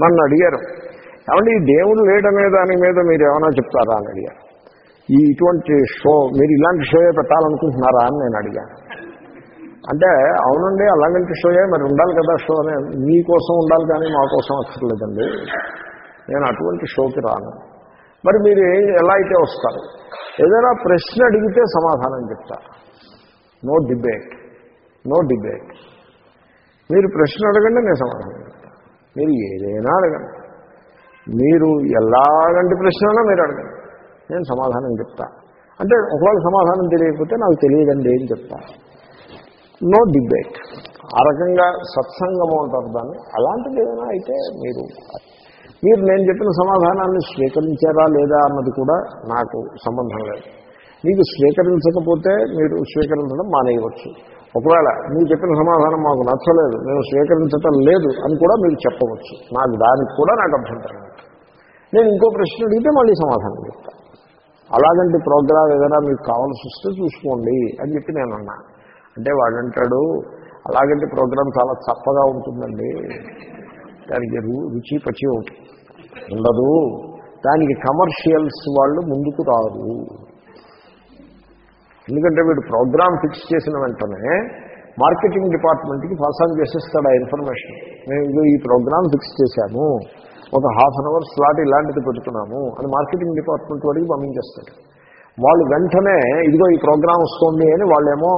Speaker 1: నన్ను అడిగారు. ఏమంటే ఈ దేవుడు లేడనే దాని మీద మీరు ఏమైనా చెప్తారా అని అడిగారు. ఈ ఇటువంటి షో మీరు ఇలాంటి షోయే పెట్టాలనుకుంటున్నారా అని నేను అడిగాను. అంటే అవునండి అలాగంటి షోయే మరి ఉండాలి కదా షో అనే. మీకోసం ఉండాలి కానీ మా కోసం అక్కర్లేదండి. నేను అటువంటి షోకి రాను. మరి మీరు ఎలా అయితే వస్తారు? ఏదైనా ప్రశ్న అడిగితే సమాధానం చెప్తా. No debate. No debate. మీరు ప్రశ్న అడగండి నేను సమాధానం చెప్తాను మీరు ఏదైనా అడగండి. మీరు ఎలాగంటి ప్రశ్న మీరు అడగండి. నేను సమాధానం చెప్తా. అంటే ఒకవేళ సమాధానం తెలియకపోతే నాకు తెలియదండి ఏం చెప్తా. No debate. ఆ రకంగా సత్సంగము అంటారు దాన్ని. అలాంటిది ఏదైనా అయితే మీరు మీరు నేను చెప్పిన సమాధానాన్ని స్వీకరించారా లేదా అన్నది కూడా నాకు సంబంధం లేదు. మీకు స్వీకరించకపోతే మీరు స్వీకరించడం మానేయవచ్చు. ఒకవేళ మీరు చెప్పిన సమాధానం మాకు నచ్చలేదు మేము స్వీకరించటం లేదు అని కూడా మీరు చెప్పవచ్చు. నాకు దానికి కూడా నాకు అభ్యంతరం నేను ఇంకో ప్రశ్న అడిగితే మళ్ళీ సమాధానం చెప్తాను అలాగంటి ప్రోగ్రామ్ ఏదైనా మీకు కావాల్సి వస్తే చూసుకోండి అని చెప్పి నేను అన్నా. అంటే వాడంటాడు అలాగంటి ప్రోగ్రామ్ చాలా చప్పగా ఉంటుందండి. దానికి రుచి పచి ఉండదు. దానికి కమర్షియల్స్ వాళ్ళు ముందుకు రారు. ఎందుకంటే వీడు ప్రోగ్రామ్ ఫిక్స్ చేసిన వెంటనే మార్కెటింగ్ డిపార్ట్మెంట్కి పాస్ ఆన్ చేసేస్తాడు ఆ ఇన్ఫర్మేషన్. మేము ఇదిగో ఈ ప్రోగ్రామ్ ఫిక్స్ చేశాము ఒక హాఫ్ అన్ అవర్ స్లాట్ ఇలాంటిది పెడుతున్నాము అని మార్కెటింగ్ డిపార్ట్మెంట్ వాడికి పంపించేస్తాడు. వాళ్ళు వెంటనే ఇదిగో ఈ ప్రోగ్రామ్ వస్తుంది అని వాళ్ళేమో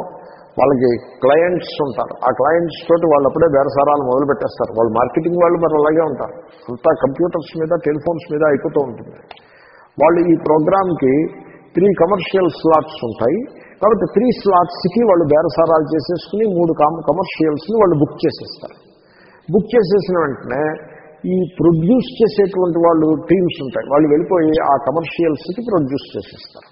Speaker 1: వాళ్ళకి క్లయింట్స్ ఉంటారు. ఆ క్లయింట్స్ తోటి వాళ్ళు అప్పుడే బేరసారాలు మొదలు పెట్టేస్తారు. వాళ్ళు మార్కెటింగ్ వాళ్ళు మరి అలాగే ఉంటారు. అంతా కంప్యూటర్స్ మీద టెలిఫోన్స్ మీద అయిపోతూ ఉంటుంది. వాళ్ళు ఈ ప్రోగ్రామ్కి త్రీ కమర్షియల్ స్లాట్స్ ఉంటాయి. కాబట్టి త్రీ స్లాట్స్కి వాళ్ళు బేరసారాలు చేసేసుకుని మూడు కమర్షియల్స్ని వాళ్ళు బుక్ చేసేస్తారు. బుక్ చేసేసిన వెంటనే ఈ ప్రొడ్యూస్ చేసేటువంటి వాళ్ళు టీమ్స్ ఉంటాయి. వాళ్ళు వెళ్ళిపోయి ఆ కమర్షియల్స్కి ప్రొడ్యూస్ చేసేస్తారు.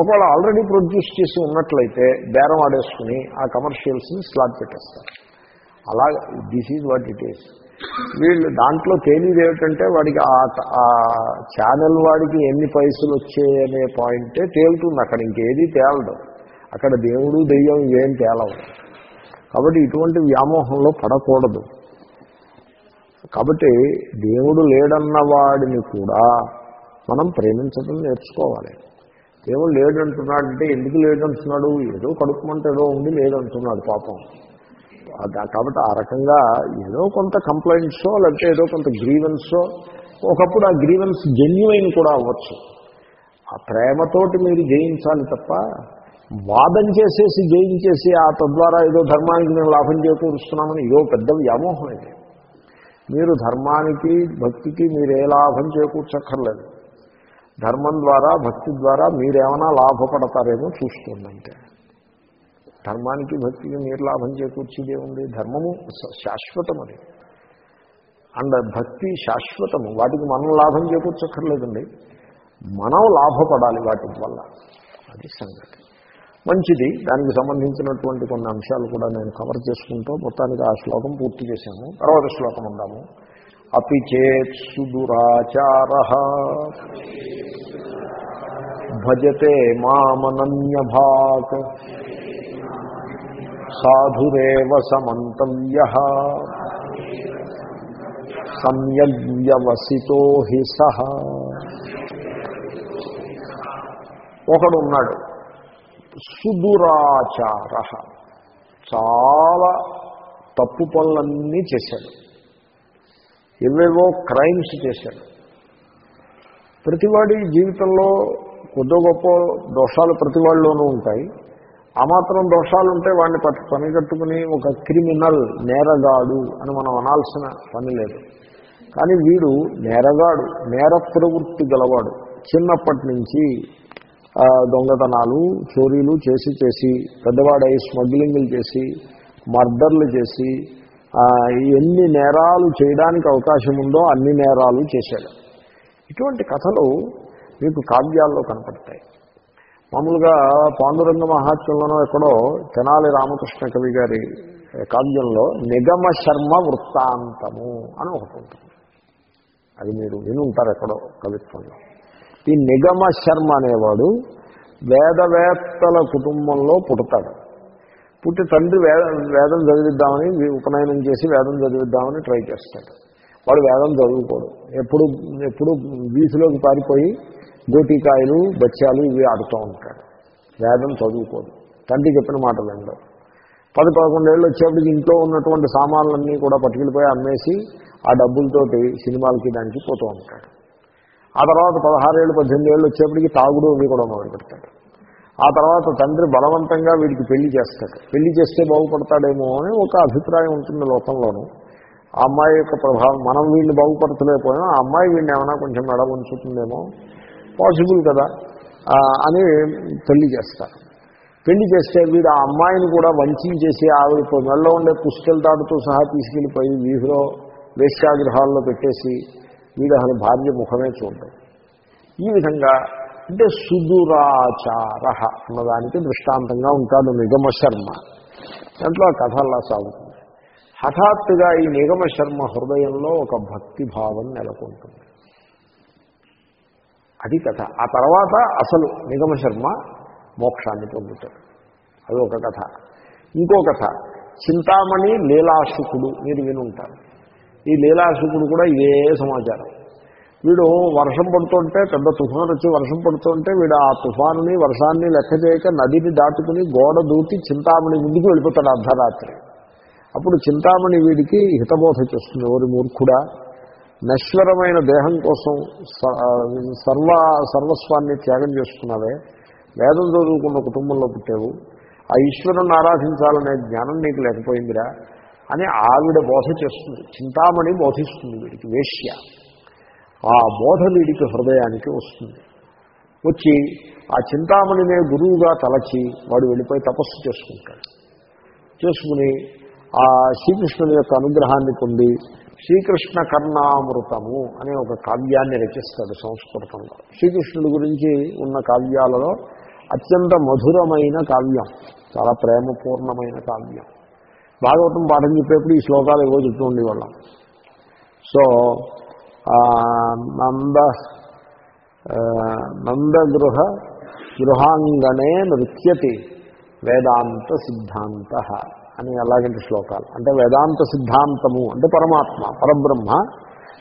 Speaker 1: ఒకవేళ ఆల్రెడీ ప్రొడ్యూస్ చేసి ఉన్నట్లయితే బేరం ఆడేసుకుని ఆ కమర్షియల్స్ని స్లాట్ పెట్టేస్తారు. అలా this is what it is వీళ్ళు దాంట్లో తేలిది ఏమిటంటే వాడికి ఆ ఛానల్ వాడికి ఎన్ని పైసలు వచ్చాయనే పాయింటే తేలుతుంది. అక్కడ ఇంకేది తేలదు. అక్కడ దేవుడు దెయ్యం ఇవేం తేలవు. కాబట్టి ఇటువంటి వ్యామోహంలో పడకూడదు. కాబట్టి దేవుడు లేడన్న వాడిని కూడా మనం ప్రేమించడం నేర్చుకోవాలి. దేవుడు లేడంటున్నాడు అంటే ఎందుకు లేడంటున్నాడు? ఏదో కడుక్కుమంటేదో ఏదో ఉండి లేదంటున్నాడు పాపం. కాబట్టి ఆ రకంగా ఏదో కొంత కంప్లైంట్సో లేకపోతే ఏదో కొంత గ్రీవెన్సో ఒకప్పుడు ఆ గ్రీవెన్స్ జెన్యువైన్ కూడా అవ్వచ్చు. ఆ ప్రేమతోటి మీరు జయించాలి తప్ప వాదం చేసేసి జయించేసి ఆ తద్వారా ఏదో ధర్మానికి మేము లాభం చేకూరుస్తున్నామని ఏదో పెద్ద వ్యామోహం ఇది. మీరు ధర్మానికి భక్తికి మీరు ఏ లాభం చేకూర్చక్కర్లేదు. ధర్మం ద్వారా భక్తి ద్వారా మీరేమైనా లాభపడతారేమో చూస్తుందంటే ధర్మానికి భక్తికి మీరు లాభం చేకూర్చేదే ఉంది. ధర్మము శాశ్వతం అది. అండ్ భక్తి శాశ్వతము. వాటికి మనం లాభం చేకూర్చక్కర్లేదండి. మనం లాభపడాలి వాటి వల్ల. అది సంగతి. మంచిది. దానికి సంబంధించినటువంటి కొన్ని అంశాలు కూడా నేను కవర్ చేసుకుంటూ మొత్తానికి ఆ శ్లోకం పూర్తి చేశాము తర్వాత శ్లోకం ఉందాము. అపి చేత్ సుదురాచార. భజతే మామనన్యభాక్. సాధురేవ సమంతవ్య. సమ్యగ్వ్యవసితో హి సహ. ఒకడు ఉన్నాడు సుదురాచార. చాలా తప్పు పనులన్నీ చేశాడు. ఎవేవో క్రైమ్స్ చేశాడు. ప్రతివాడి జీవితంలో కొద్ది గొప్ప దోషాలు ప్రతి వాళ్ళలోనూ ఉంటాయి. ఆ మాత్రం దోషాలు ఉంటే వాడిని పట్టు పని కట్టుకుని ఒక క్రిమినల్ నేరగాడు అని మనం అనాల్సిన పని లేదు. కానీ వీడు నేరగాడు నేర ప్రవృత్తి గలవాడు. చిన్నప్పటి నుంచి దొంగతనాలు చోరీలు చేసి చేసి పెద్దవాడై స్మగ్లింగ్లు చేసి మర్డర్లు చేసి ఎన్ని నేరాలు చేయడానికి అవకాశం ఉందో అన్ని నేరాలు చేశాడు. ఇటువంటి కథలు మీకు కావ్యాల్లో కనపడతాయి. మామూలుగా పాండురంగ మహాత్యంలోనో ఎక్కడో తెనాలి రామకృష్ణ కవి గారి కావ్యంలో నిగమ శర్మ వృత్తాంతము అని ఒకటి ఉంటుంది. అది మీరు వినుంటారు ఎక్కడో కవిత్వంలో. ఈ నిగమ శర్మ అనేవాడు వేదవేత్తల కుటుంబంలో పుడతాడు. పుట్టి తండ్రి వేద వేదం చదివిద్దామని ఉపనయనం చేసి వేదం చదివిద్దామని ట్రై చేస్తాడు. వాడు వేదం చదువుకోడు. ఎప్పుడు ఎప్పుడు వీసులోకి పారిపోయి గోటికాయలు బచ్చాలు ఇవి ఆడుతూ ఉంటాడు. వేదం చదువుకోదు తండ్రి చెప్పిన మాటలు ఏంటో పది పదకొండేళ్ళు వచ్చేప్పటికి ఇంట్లో ఉన్నటువంటి సామాన్లన్నీ కూడా పట్టుకెళ్ళిపోయి అమ్మేసి ఆ డబ్బులతోటి సినిమాలకి దానికి పోతూ ఉంటాడు. ఆ తర్వాత పదహారేళ్ళు పద్దెనిమిది ఏళ్ళు వచ్చేప్పటికి తాగుడు అవి కూడా మొదలు పెడతాడు. ఆ తర్వాత తండ్రి బలవంతంగా వీడికి పెళ్ళి చేస్తాడు. పెళ్ళి చేస్తే బాగుపడతాడేమో అని ఒక అభిప్రాయం ఉంటుంది లోకంలోనూ. ఆ అమ్మాయి యొక్క ప్రభావం మనం వీళ్ళు బాగుపడతలేకపోయినా ఆ అమ్మాయి వీడిని ఏమైనా కొంచెం మెడ ఉంచుతుందేమో పాసిబుల్ కదా అని పెళ్ళి చేస్తారు పెళ్ళి చేస్తే వీడు ఆ అమ్మాయిని కూడా వంచేసి ఆవిడ మెడలో ఉండే పుస్తకల తాడుతో సహా తీసుకెళ్ళిపోయి వీధిలో వేశ్యాగృహాల్లో పెట్టేసి వీడు అసలు భార్య ముఖమే చూడడం. ఈ విధంగా అంటే సుదురాచార అన్నదానికి దృష్టాంతంగా ఉంటాడు నిగమ శర్మ దాంట్లో ఆ కథ అలా సాగుతుంది. హఠాత్తుగా ఈ నిగమ శర్మ హృదయంలో ఒక భక్తి భావం నెలకొంటుంది. అది కథ. ఆ తర్వాత అసలు నిగమ శర్మ మోక్షాన్ని పొందుతాడు. అది ఒక కథ. ఇంకో కథ. చింతామణి లీలాసుకుడు మీరు వినుంటారు. ఈ లీలాసుకుడు కూడా ఇదే సమాచారం. వీడు వర్షం పడుతుంటే పెద్ద తుఫాను వచ్చి వర్షం పడుతుంటే వీడు ఆ తుఫానుని వర్షాన్ని లెక్క చేయక నదిని దాటుకుని గోడ దూకి చింతామణి ముందుకు వెళ్ళిపోతాడు అర్ధరాత్రి. అప్పుడు చింతామణి వీడికి హితబోధ చేస్తుంది ఎవరి మూర్ఖుడా నశ్వరమైన దేహం కోసం స- సర్వ సర్వస్వాన్ని త్యాగం చేసుకున్నావే వేదం చదువుకున్న కుటుంబంలో పుట్టావు. ఆ ఈశ్వరుని ఆరాధించాలనే జ్ఞానం నీకు లేకపోయిందిరా అని ఆవిడ బోధ చేస్తుంది. చింతామణి బోధిస్తుంది వీడికి వేశ్య. ఆ బోధ వీడికి హృదయానికి వస్తుంది. వచ్చి ఆ చింతామణినే గురువుగా తలచి వాడు వెళ్ళిపోయి తపస్సు చేసుకుంటాడు. చేసుకుని ఆ శ్రీకృష్ణుని యొక్క అనుగ్రహాన్ని పొంది శ్రీకృష్ణ కర్ణామృతము అనే ఒక కావ్యాన్ని రచిస్తాడు సంస్కృతంలో. శ్రీకృష్ణుడి గురించి ఉన్న కావ్యాలలో అత్యంత మధురమైన కావ్యం చాలా ప్రేమపూర్ణమైన కావ్యం. భాగవతం పాఠం చెప్పేప్పుడు ఈ శ్లోకాలు ఏవో చెప్తూ ఉండేవాళ్ళం. సో నంద నందగృహ గృహాంగణే నృత్యతి వేదాంత సిద్ధాంత అని అలాగంటి శ్లోకాలు. అంటే వేదాంత సిద్ధాంతము అంటే పరమాత్మ పరబ్రహ్మ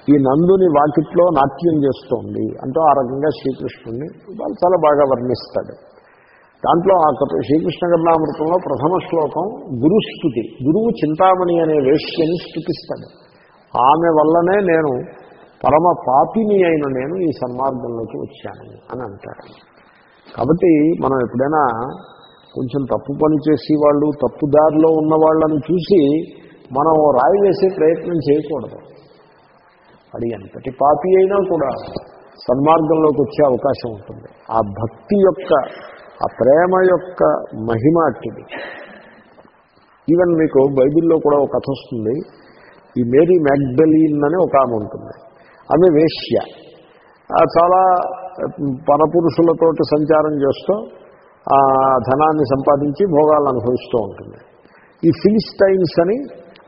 Speaker 1: ఈ నందుని వాకిట్లో నాట్యం చేస్తోంది అంటూ ఆ రకంగా శ్రీకృష్ణుడిని వాళ్ళు చాలా బాగా వర్ణిస్తాడు. దాంట్లో ఆ కథ- శ్రీకృష్ణ కర్ణామృతంలో ప్రథమ శ్లోకం గురుస్థుతి గురువు చింతామణి అనే వేష్యని స్థుతిస్తాడు. ఆమె వల్లనే నేను పరమ పాపిని అయిన నేను ఈ సన్మార్గంలోకి వచ్చాను అని అంటాడు కాబట్టి మనం ఎప్పుడైనా కొంచెం తప్పు పని చేసి వాళ్ళు తప్పు దారిలో ఉన్న వాళ్ళని చూసి మనం రాయి వేసే ప్రయత్నం చేయకూడదు. అది ఎంతటి పాపి అయినా కూడా సన్మార్గంలోకి వచ్చే అవకాశం ఉంటుంది. ఆ భక్తి యొక్క ఆ ప్రేమ యొక్క మహిమ అట్టిది. ఈవెన్ మీకు బైబిల్లో కూడా ఒక కథ వస్తుంది. ఈ మేరీ మ్యాగ్డలీన్ అని ఒక ఆమె ఉంటుంది. ఆమె వేశ్య చాలా పరపురుషులతోటి సంచారం చేస్తూ ఆ ధనాన్ని సంపాదించి భోగాలను అనుభవిస్తూ ఉంటుంది. ఈ ఫిలిస్టైన్స్ అని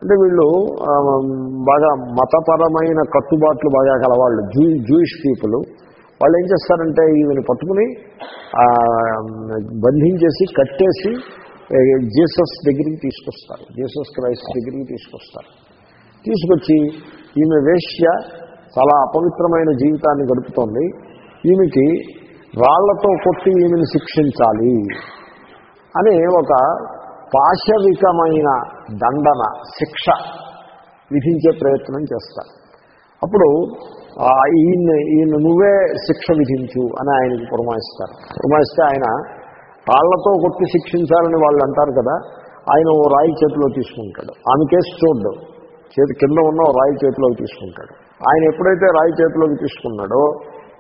Speaker 1: అంటే వీళ్ళు బాగా మతపరమైన కట్టుబాట్లు బాగా కలవాళ్ళు జూ జూయిష్ పీపుల్. వాళ్ళు ఏం చేస్తారంటే ఈమెను పట్టుకుని బంధించేసి కట్టేసి జీసస్ దగ్గరికి తీసుకొస్తారు. జీసస్ క్రైస్ట్ దగ్గరికి తీసుకొస్తారు. తీసుకొచ్చి ఈమె వేశ్య చాలా అపవిత్రమైన జీవితాన్ని గడుపుతోంది. ఈమెకి రాళ్ళతో కొట్టి ఈమెను శిక్షించాలి అని ఒక పాశవికమైన దండన శిక్ష విధించే ప్రయత్నం చేస్తారు అప్పుడు ఈయన ఈయన నువ్వే శిక్ష విధించు అని ఆయనకి పురమాయిస్తారు. పురమాయిస్తే ఆయన రాళ్ళతో కొట్టి శిక్షించాలని వాళ్ళు అంటారు కదా ఆయన ఓ రాయి చేతిలో తీసుకుంటాడు. ఆమె కేసు చూడ్డు. చేతి కింద ఉన్న ఓ రాయి చేతిలో తీసుకుంటాడు. ఆయన ఎప్పుడైతే రాయి చేతిలోకి తీసుకున్నాడో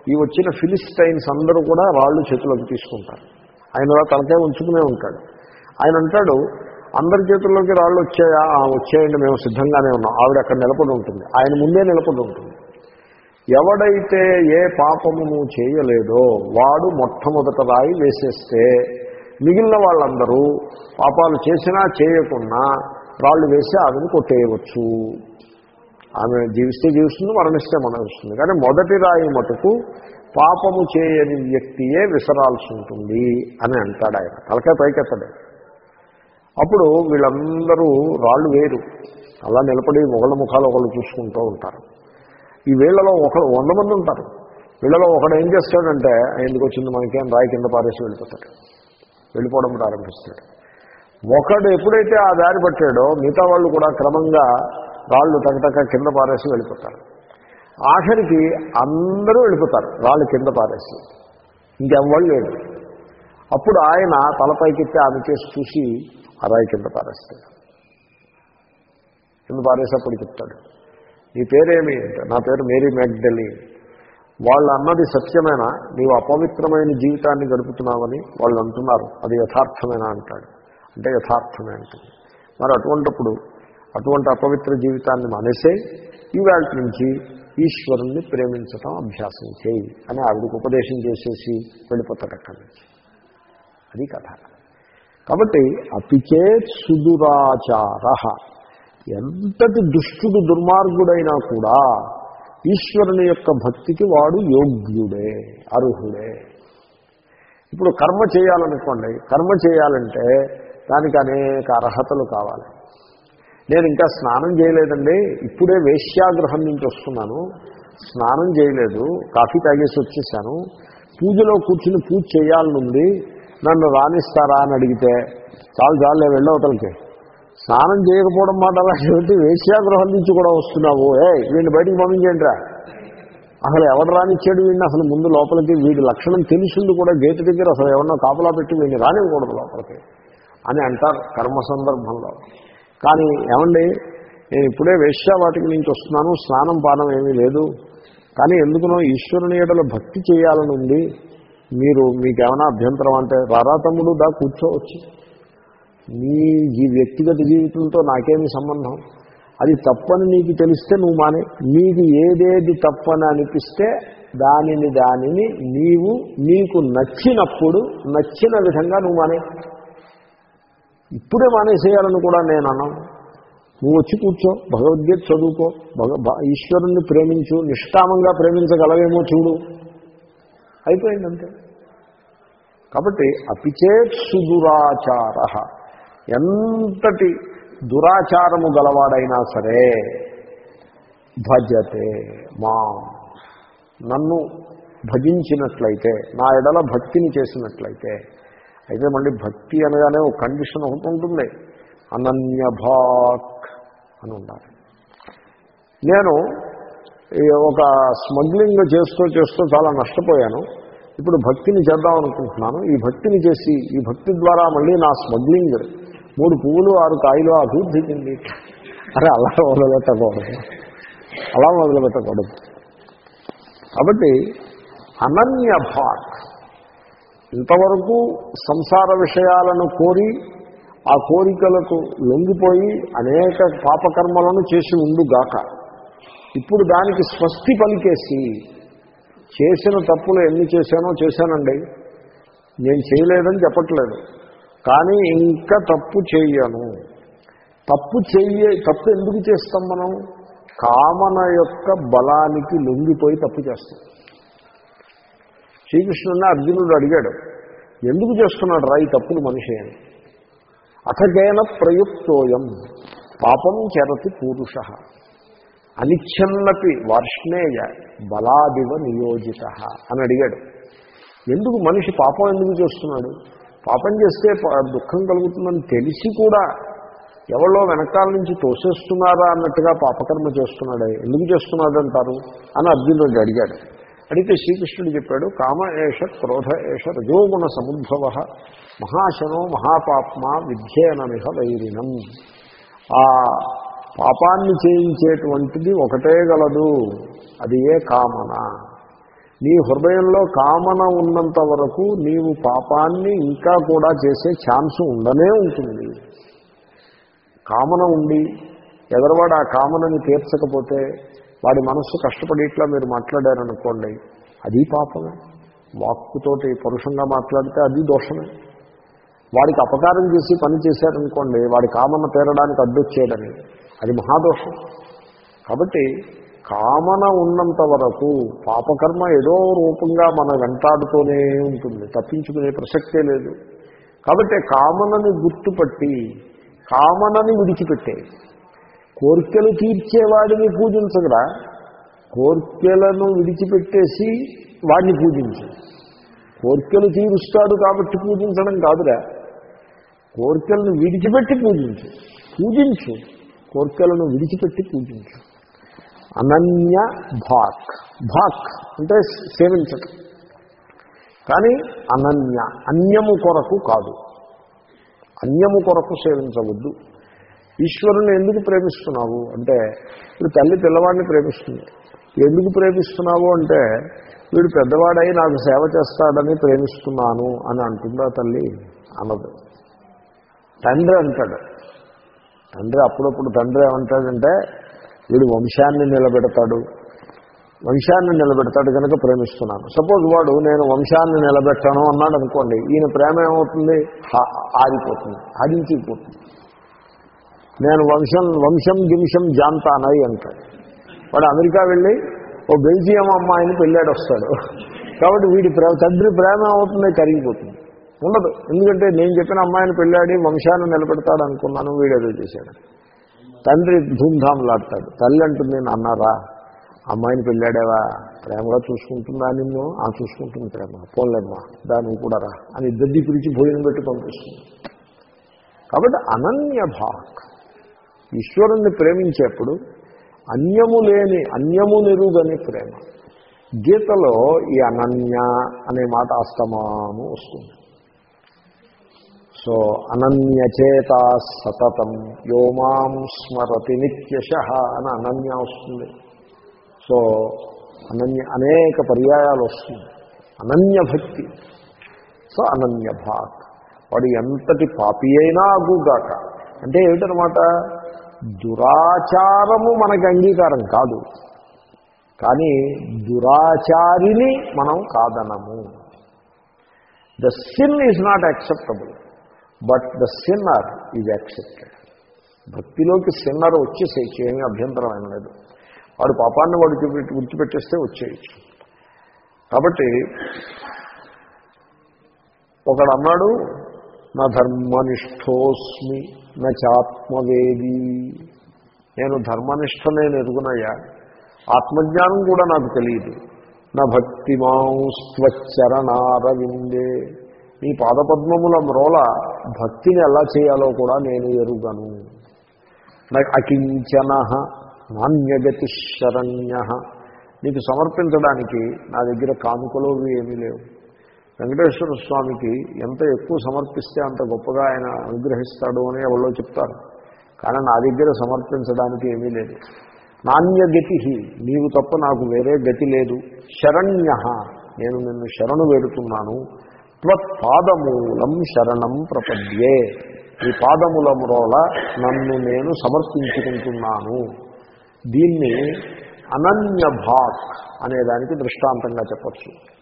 Speaker 1: ఈ వచ్చిన ఫిలిస్టైన్స్ అందరూ కూడా రాళ్ళు చేతిలోకి తీసుకుంటారు. ఆయన అలా తలకాయ ఉంచుకునే ఉంటాడు. ఆయన అంటాడు అందరి చేతుల్లోకి రాళ్ళు వచ్చాయా? వచ్చాయండి మేము సిద్ధంగానే ఉన్నాం. ఆవిడ అక్కడ నిలబడి ఉంటుంది. ఆయన ముందే నిలబడి ఉంటుంది. ఎవడైతే ఏ పాపమును చేయలేదో వాడు మొట్టమొదట రాయి వేసేస్తే మిగిలిన వాళ్ళందరూ పాపాలు చేసినా చేయకున్నా రాళ్ళు వేసి ఆమెను కొట్టేయవచ్చు. ఆమె జీవిస్తే జీవిస్తుంది మరణిస్తే మరణిస్తుంది. కానీ మొదటి రాయి మటుకు పాపము చేయని వ్యక్తియే విసరాల్సి ఉంటుంది అని అంటాడు ఆయన. తలకాయ పైకెత్తాడు అప్పుడు వీళ్ళందరూ రాళ్ళు వేరు. అలా నిలబడి ఒకళ్ళ ముఖాలు ఒకళ్ళు చూసుకుంటూ ఉంటారు. ఈ వీళ్ళలో ఒక వంద మంది ఉంటారు. వీళ్ళలో ఒకడు ఏం చేస్తాడంటే ఎందుకు వచ్చింది మనకేం రాయి కింద పారేసి వెళ్ళిపోతాడు. వెళ్ళిపోవడం ప్రారంభిస్తాడు. ఒకడు ఎప్పుడైతే ఆ దారి పట్టాడో మిగతా వాళ్ళు కూడా క్రమంగా రాళ్ళు తగటక కింద పారేసి వెళ్ళిపోతారు. ఆఖరికి అందరూ వెళ్ళిపోతారు రాళ్ళు కింద పారేసి. ఇంకెవ్వళ్ళు లేడు అప్పుడు ఆయన తలపైకెత్తి ఆమె చేసి చూసి ఆ రాయి కింద పారేస్తాడు. కింద పారేసేప్పుడు చెప్తాడు నీ పేరేమి? అంటే నా పేరు మేరీ మ్యాగ్డలి వాళ్ళు అన్నది సత్యమైన? నీవు అపవిత్రమైన జీవితాన్ని గడుపుతున్నావని వాళ్ళు అంటున్నారు అది యథార్థమేనా? అంటాడు. అంటే యథార్థమే అంటుంది. మరి అటువంటిప్పుడు అటువంటి అపవిత్ర జీవితాన్ని మానేసే ఈవేళ నుంచి ఈశ్వరుణ్ణి ప్రేమించటం అభ్యాసం చేయి అని ఆవిడకు ఉపదేశం చేసేసి వెళ్ళిపోతాడు అక్కడి నుంచి. అది కథ. కాబట్టి అపిచేత్ సుదురాచార. ఎంతటి దుష్టుడు దుర్మార్గుడైనా కూడా ఈశ్వరుని యొక్క భక్తికి వాడు యోగ్యుడే అర్హుడే. ఇప్పుడు కర్మ చేయాలనుకోండి కర్మ చేయాలంటే దానికి అనేక అర్హతలు కావాలి. నేను ఇంకా స్నానం చేయలేదండి. ఇప్పుడే వేశ్యాగృహం నుంచి వస్తున్నాను. స్నానం చేయలేదు. కాఫీ తాగేసి వచ్చేసాను. పూజలో కూర్చుని పూజ చేయాలనుంది. నన్ను రాణిస్తారా అని అడిగితే చాలు చాలు వెళ్ళవతలకి స్నానం చేయకపోవడం మాట అలా చెబితే వేశ్యాగృహం నుంచి కూడా వస్తున్నావు. ఏ వీడిని బయటికి పంపించేంట్రా అసలు ఎవడు రానిచ్చాడు వీడిని? అసలు ముందు లోపలికి వీడి లక్షణం తెలిసింది కూడా గేటు దగ్గర అసలు ఎవరినో కాపలా పెట్టి వీడిని రానివ్వకూడదు లోపలికి అని అంటారు కర్మ సందర్భంలో. కానీ ఏమండి నేను ఇప్పుడే వేశ్యావాటికి నుంచి వస్తున్నాను స్నానం పానం ఏమీ లేదు. కానీ ఎందుకునో ఈశ్వరుని ఏడలో భక్తి చేయాలని ఉంది. మీరు మీకేమైనా అభ్యంతరం అంటే రారా తమ్ముడు దా కూర్చోవచ్చు నీ ఈ వ్యక్తిగత జీవితంతో నాకేమి సంబంధం? అది తప్పని నీకు తెలిస్తే నువ్వు మానే. నీకు ఏదేది తప్పని అనిపిస్తే దానిని దానిని నీవు నీకు నచ్చినప్పుడు నచ్చిన విధంగా నువ్వు మానే. ఇప్పుడే మానేసేయాలని కూడా నేను అన్నాను నువ్వు వచ్చి కూర్చో భగవద్గీత చదువుకో భగ ఈశ్వరుణ్ణి ప్రేమించు నిష్కామంగా ప్రేమించగలవేమో చూడు. అయిపోయింది అంతే. కాబట్టి అపిచేత్ సుదురాచార. ఎంతటి దురాచారము గలవాడైనా సరే భజతే మా. నన్ను భజించినట్లయితే నా ఎడల భక్తిని చేసినట్లయితే అయితే మళ్ళీ భక్తి అనగానే ఒక కండిషన్ ఒకటి ఉంటుంది. అనన్యభాక్ అని ఉండాలి. నేను ఈ ఒక స్మగ్లింగ్ చేస్తూ చేస్తూ చాలా నష్టపోయాను. ఇప్పుడు భక్తిని చేద్దాం అనుకుంటున్నాను. ఈ భక్తిని చేసి ఈ భక్తి ద్వారా మళ్ళీ నా స్మగ్లింగ్ మూడు పువ్వులు ఆరు కాయలు అభివృద్ధి చెంది. అరే అలా మొదలుపెట్టకూడదు. అలా మొదలుపెట్టకూడదు. కాబట్టి అనన్య భాక్ ఇంతవరకు సంసార విషయాలను కోరి ఆ కోరికలకు లొంగిపోయి అనేక పాపకర్మలను చేసి ఉండుగాక ఇప్పుడు దానికి స్వస్తి పలికేసి చేసిన తప్పులు ఎన్ని చేశానో చేశానండి. నేను చేయలేదని చెప్పట్లేదు. కానీ ఇంకా తప్పు చేయను. తప్పు చెయ్య తప్పు ఎందుకు చేస్తాం మనం? కామన యొక్క బలానికి లొంగిపోయి తప్పు చేస్తాం. శ్రీకృష్ణుడిని అర్జునుడు అడిగాడు ఎందుకు చేస్తున్నాడు రా ఈ తప్పులు మనిషి అని? అథగైన ప్రయుక్తోయం పాపం చెరతి పురుష అనిచ్ఛన్నపి వార్ష్ణేయ బలాదివ నియోజిత అని అడిగాడు. ఎందుకు మనిషి పాపం ఎందుకు చేస్తున్నాడు? పాపం చేస్తే దుఃఖం కలుగుతుందని తెలిసి కూడా ఎవరో వెనకాల నుంచి తోసేస్తున్నారా అన్నట్టుగా పాపకర్మ చేస్తున్నాడే ఎందుకు చేస్తున్నాడంటారు? అని అర్జునుడు అడిగాడు. అడిగితే శ్రీకృష్ణుడు చెప్పాడు కామ ఏష క్రోధ ఏష రజోగుణ సముద్భవ మహాశనో మహాపాప్మ విధ్యేనమిహ వైరినం. ఆ పాపాన్ని చేయించేటువంటిది ఒకటే గలదు అది ఏ కామన? నీ హృదయంలో కామన ఉన్నంత వరకు నీవు పాపాన్ని ఇంకా కూడా చేసే ఛాన్స్ ఉండనే ఉంటుంది. కామన ఉండి ఎదరవాడు ఆ కామనని తీర్చకపోతే వాడి మనస్సు కష్టపడి ఇట్లా మీరు మాట్లాడారనుకోండి అది పాపమే. వాక్కుతోటి పరుషంగా మాట్లాడితే అది దోషమే. వాడికి అపకారం చేసి పని చేశారనుకోండి వాడి కామన తీరడానికి అడ్డొచ్చేయడని అది మహాదోషం. కాబట్టి కామన ఉన్నంత వరకు పాపకర్మ ఏదో రూపంగా మన వెంటాడుతూనే ఉంటుంది తప్పించుకునే ప్రసక్తే లేదు. కాబట్టి కామనని గుర్తుపట్టి కామనని విడిచిపెట్టే. కోర్కెలు తీర్చేవాడిని పూజించగరా కోర్కెలను విడిచిపెట్టేసి వాడిని పూజించు. కోర్కెలు తీరుస్తాడు కాబట్టి పూజించడం కాదురా. కోర్కెలను విడిచిపెట్టి పూజించు. పూజించు. కోర్కెలను విడిచిపెట్టి పూజించు. అనన్య భాక్. భాక్ అంటే సేవించటం. కానీ అనన్య అన్యము కొరకు కాదు. అన్యము కొరకు సేవించవద్దు. ఈశ్వరుని ఎందుకు ప్రేమిస్తున్నావు అంటే ఇప్పుడు తల్లి పిల్లవాడిని ప్రేమిస్తుంది. ఎందుకు ప్రేమిస్తున్నావు అంటే వీడు పెద్దవాడై నాకు సేవ చేస్తాడని ప్రేమిస్తున్నాను అని అంటుందా తల్లి? అనదు. తండ్రి అంటాడు. తండ్రి అప్పుడప్పుడు తండ్రి ఏమంటాడంటే వీడు వంశాన్ని నిలబెడతాడు. వంశాన్ని నిలబెడతాడు కనుక ప్రేమిస్తున్నాను. సపోజ్ వాడు నేను వంశాన్ని నిలబెట్టాను అన్నాడు అనుకోండి ఈయన ప్రేమ ఏమవుతుంది? ఆగిపోతుంది. ఆగించిపోతుంది. నేను వంశం వంశం గింశం జాంతానై అంటాడు. వాడు అమెరికా వెళ్ళి ఓ బెల్జియం అమ్మాయిని పెళ్ళాడు వస్తాడు కాబట్టి వీడి ప్రేమ తండ్రి ప్రేమ అవుతుంది కరిగిపోతుంది. ఉండదు. ఎందుకంటే నేను చెప్పిన అమ్మాయిని పెళ్ళాడి వంశాన్ని నిలబెడతాడు అనుకున్నాను వీడేదో చేశాడు. తండ్రి ధూమ్ధాంలాడతాడు తల్లి అంటుంది అన్నారా అమ్మాయిని పెళ్ళాడేవా? ప్రేమగా చూసుకుంటుందా నిన్ను? ఆ చూసుకుంటుంది ప్రేమ. పోలేమ్మా దాన్ని కూడా రా. అని దద్ది పిలిచి భోజనం పెట్టి పంపిస్తుంది. కాబట్టి అనన్య భాక్. ఈశ్వరుణ్ణి ప్రేమించేప్పుడు అన్యము లేని అన్యము నిరుగని ప్రేమ. గీతలో ఈ అనన్య అనే మాట అస్తమాను వస్తుంది. సో అనన్యచేత సతతం యోమాం స్మరతి నిత్యశ అని అనన్య వస్తుంది. సో అనన్య అనేక పర్యాయాలు వస్తుంది. అనన్య భక్తి సో అనన్య భాక్. వాడు ఎంతటి పాపి అయినా అగుగాక. అంటే ఏమిటనమాట? దురాచారము మనకి అంగీకారం కాదు. కానీ దురాచారిని మనం కాదనము. The sin is not acceptable but the sinner is accepted భక్తిలోకి sinner వచ్చేసేయచ్చు ఏమీ అభ్యంతరం ఏం లేదు. వాడు పాపాన్ని వాడు గుర్తుపెట్టేస్తే వచ్చేయచ్చు. కాబట్టి ఒకడు అన్నాడు నా ధర్మనిష్టోస్మి నా చాత్మవేది నేను ధర్మనిష్ట నేను ఎరుగునయ్యా ఆత్మజ్ఞానం కూడా నాకు తెలియదు. నా భక్తి మాంస్త్వచ్చరణారవిందే. నీ పాదపద్మముల మ్రోల భక్తిని ఎలా చేయాలో కూడా నేను ఎరుగను. అకించన నాణ్యగతి శరణ్య నీకు సమర్పించడానికి నా దగ్గర కానుకలు ఏమీ లేవు. వెంకటేశ్వర స్వామికి ఎంత ఎక్కువ సమర్పిస్తే అంత గొప్పగా ఆయన అనుగ్రహిస్తాడు అని ఎవరో చెప్తారు. కానీ నా దగ్గర సమర్పించడానికి ఏమీ లేదు. నాణ్యగతి నీవు తప్ప నాకు వేరే గతి లేదు. శరణ్య నేను నిన్ను శరణు వేడుతున్నాను. త్వత్పాదమూలం శరణం ప్రపద్యే. ఈ పాదముల మ్రోల నన్ను నేను సమర్పించుకుంటున్నాను. దీన్ని అనన్యభాక్ అనేదానికి దృష్టాంతంగా చెప్పచ్చు.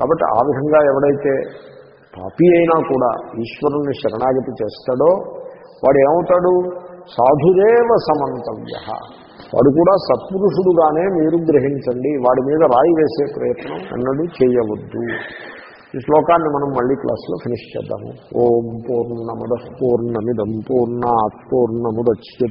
Speaker 1: కాబట్టి ఆ విధంగా ఎవడైతే పాపి అయినా కూడా ఈశ్వరుణ్ణి శరణాగతి చేస్తాడో వాడు ఏమవుతాడు? సాధుదేవ సమంతవ్య. వాడు కూడా సత్పురుషుడుగానే మీరు గ్రహించండి. వాడి మీద రాయి వేసే ప్రయత్నం అన్నడు చేయవద్దు. ఈ శ్లోకాన్ని మనం మళ్ళీ క్లాస్లో ఫినిష్ చేద్దాము. ఓం పూర్ణమద పూర్ణమిదం పూర్ణాత్ పూర్ణముద్య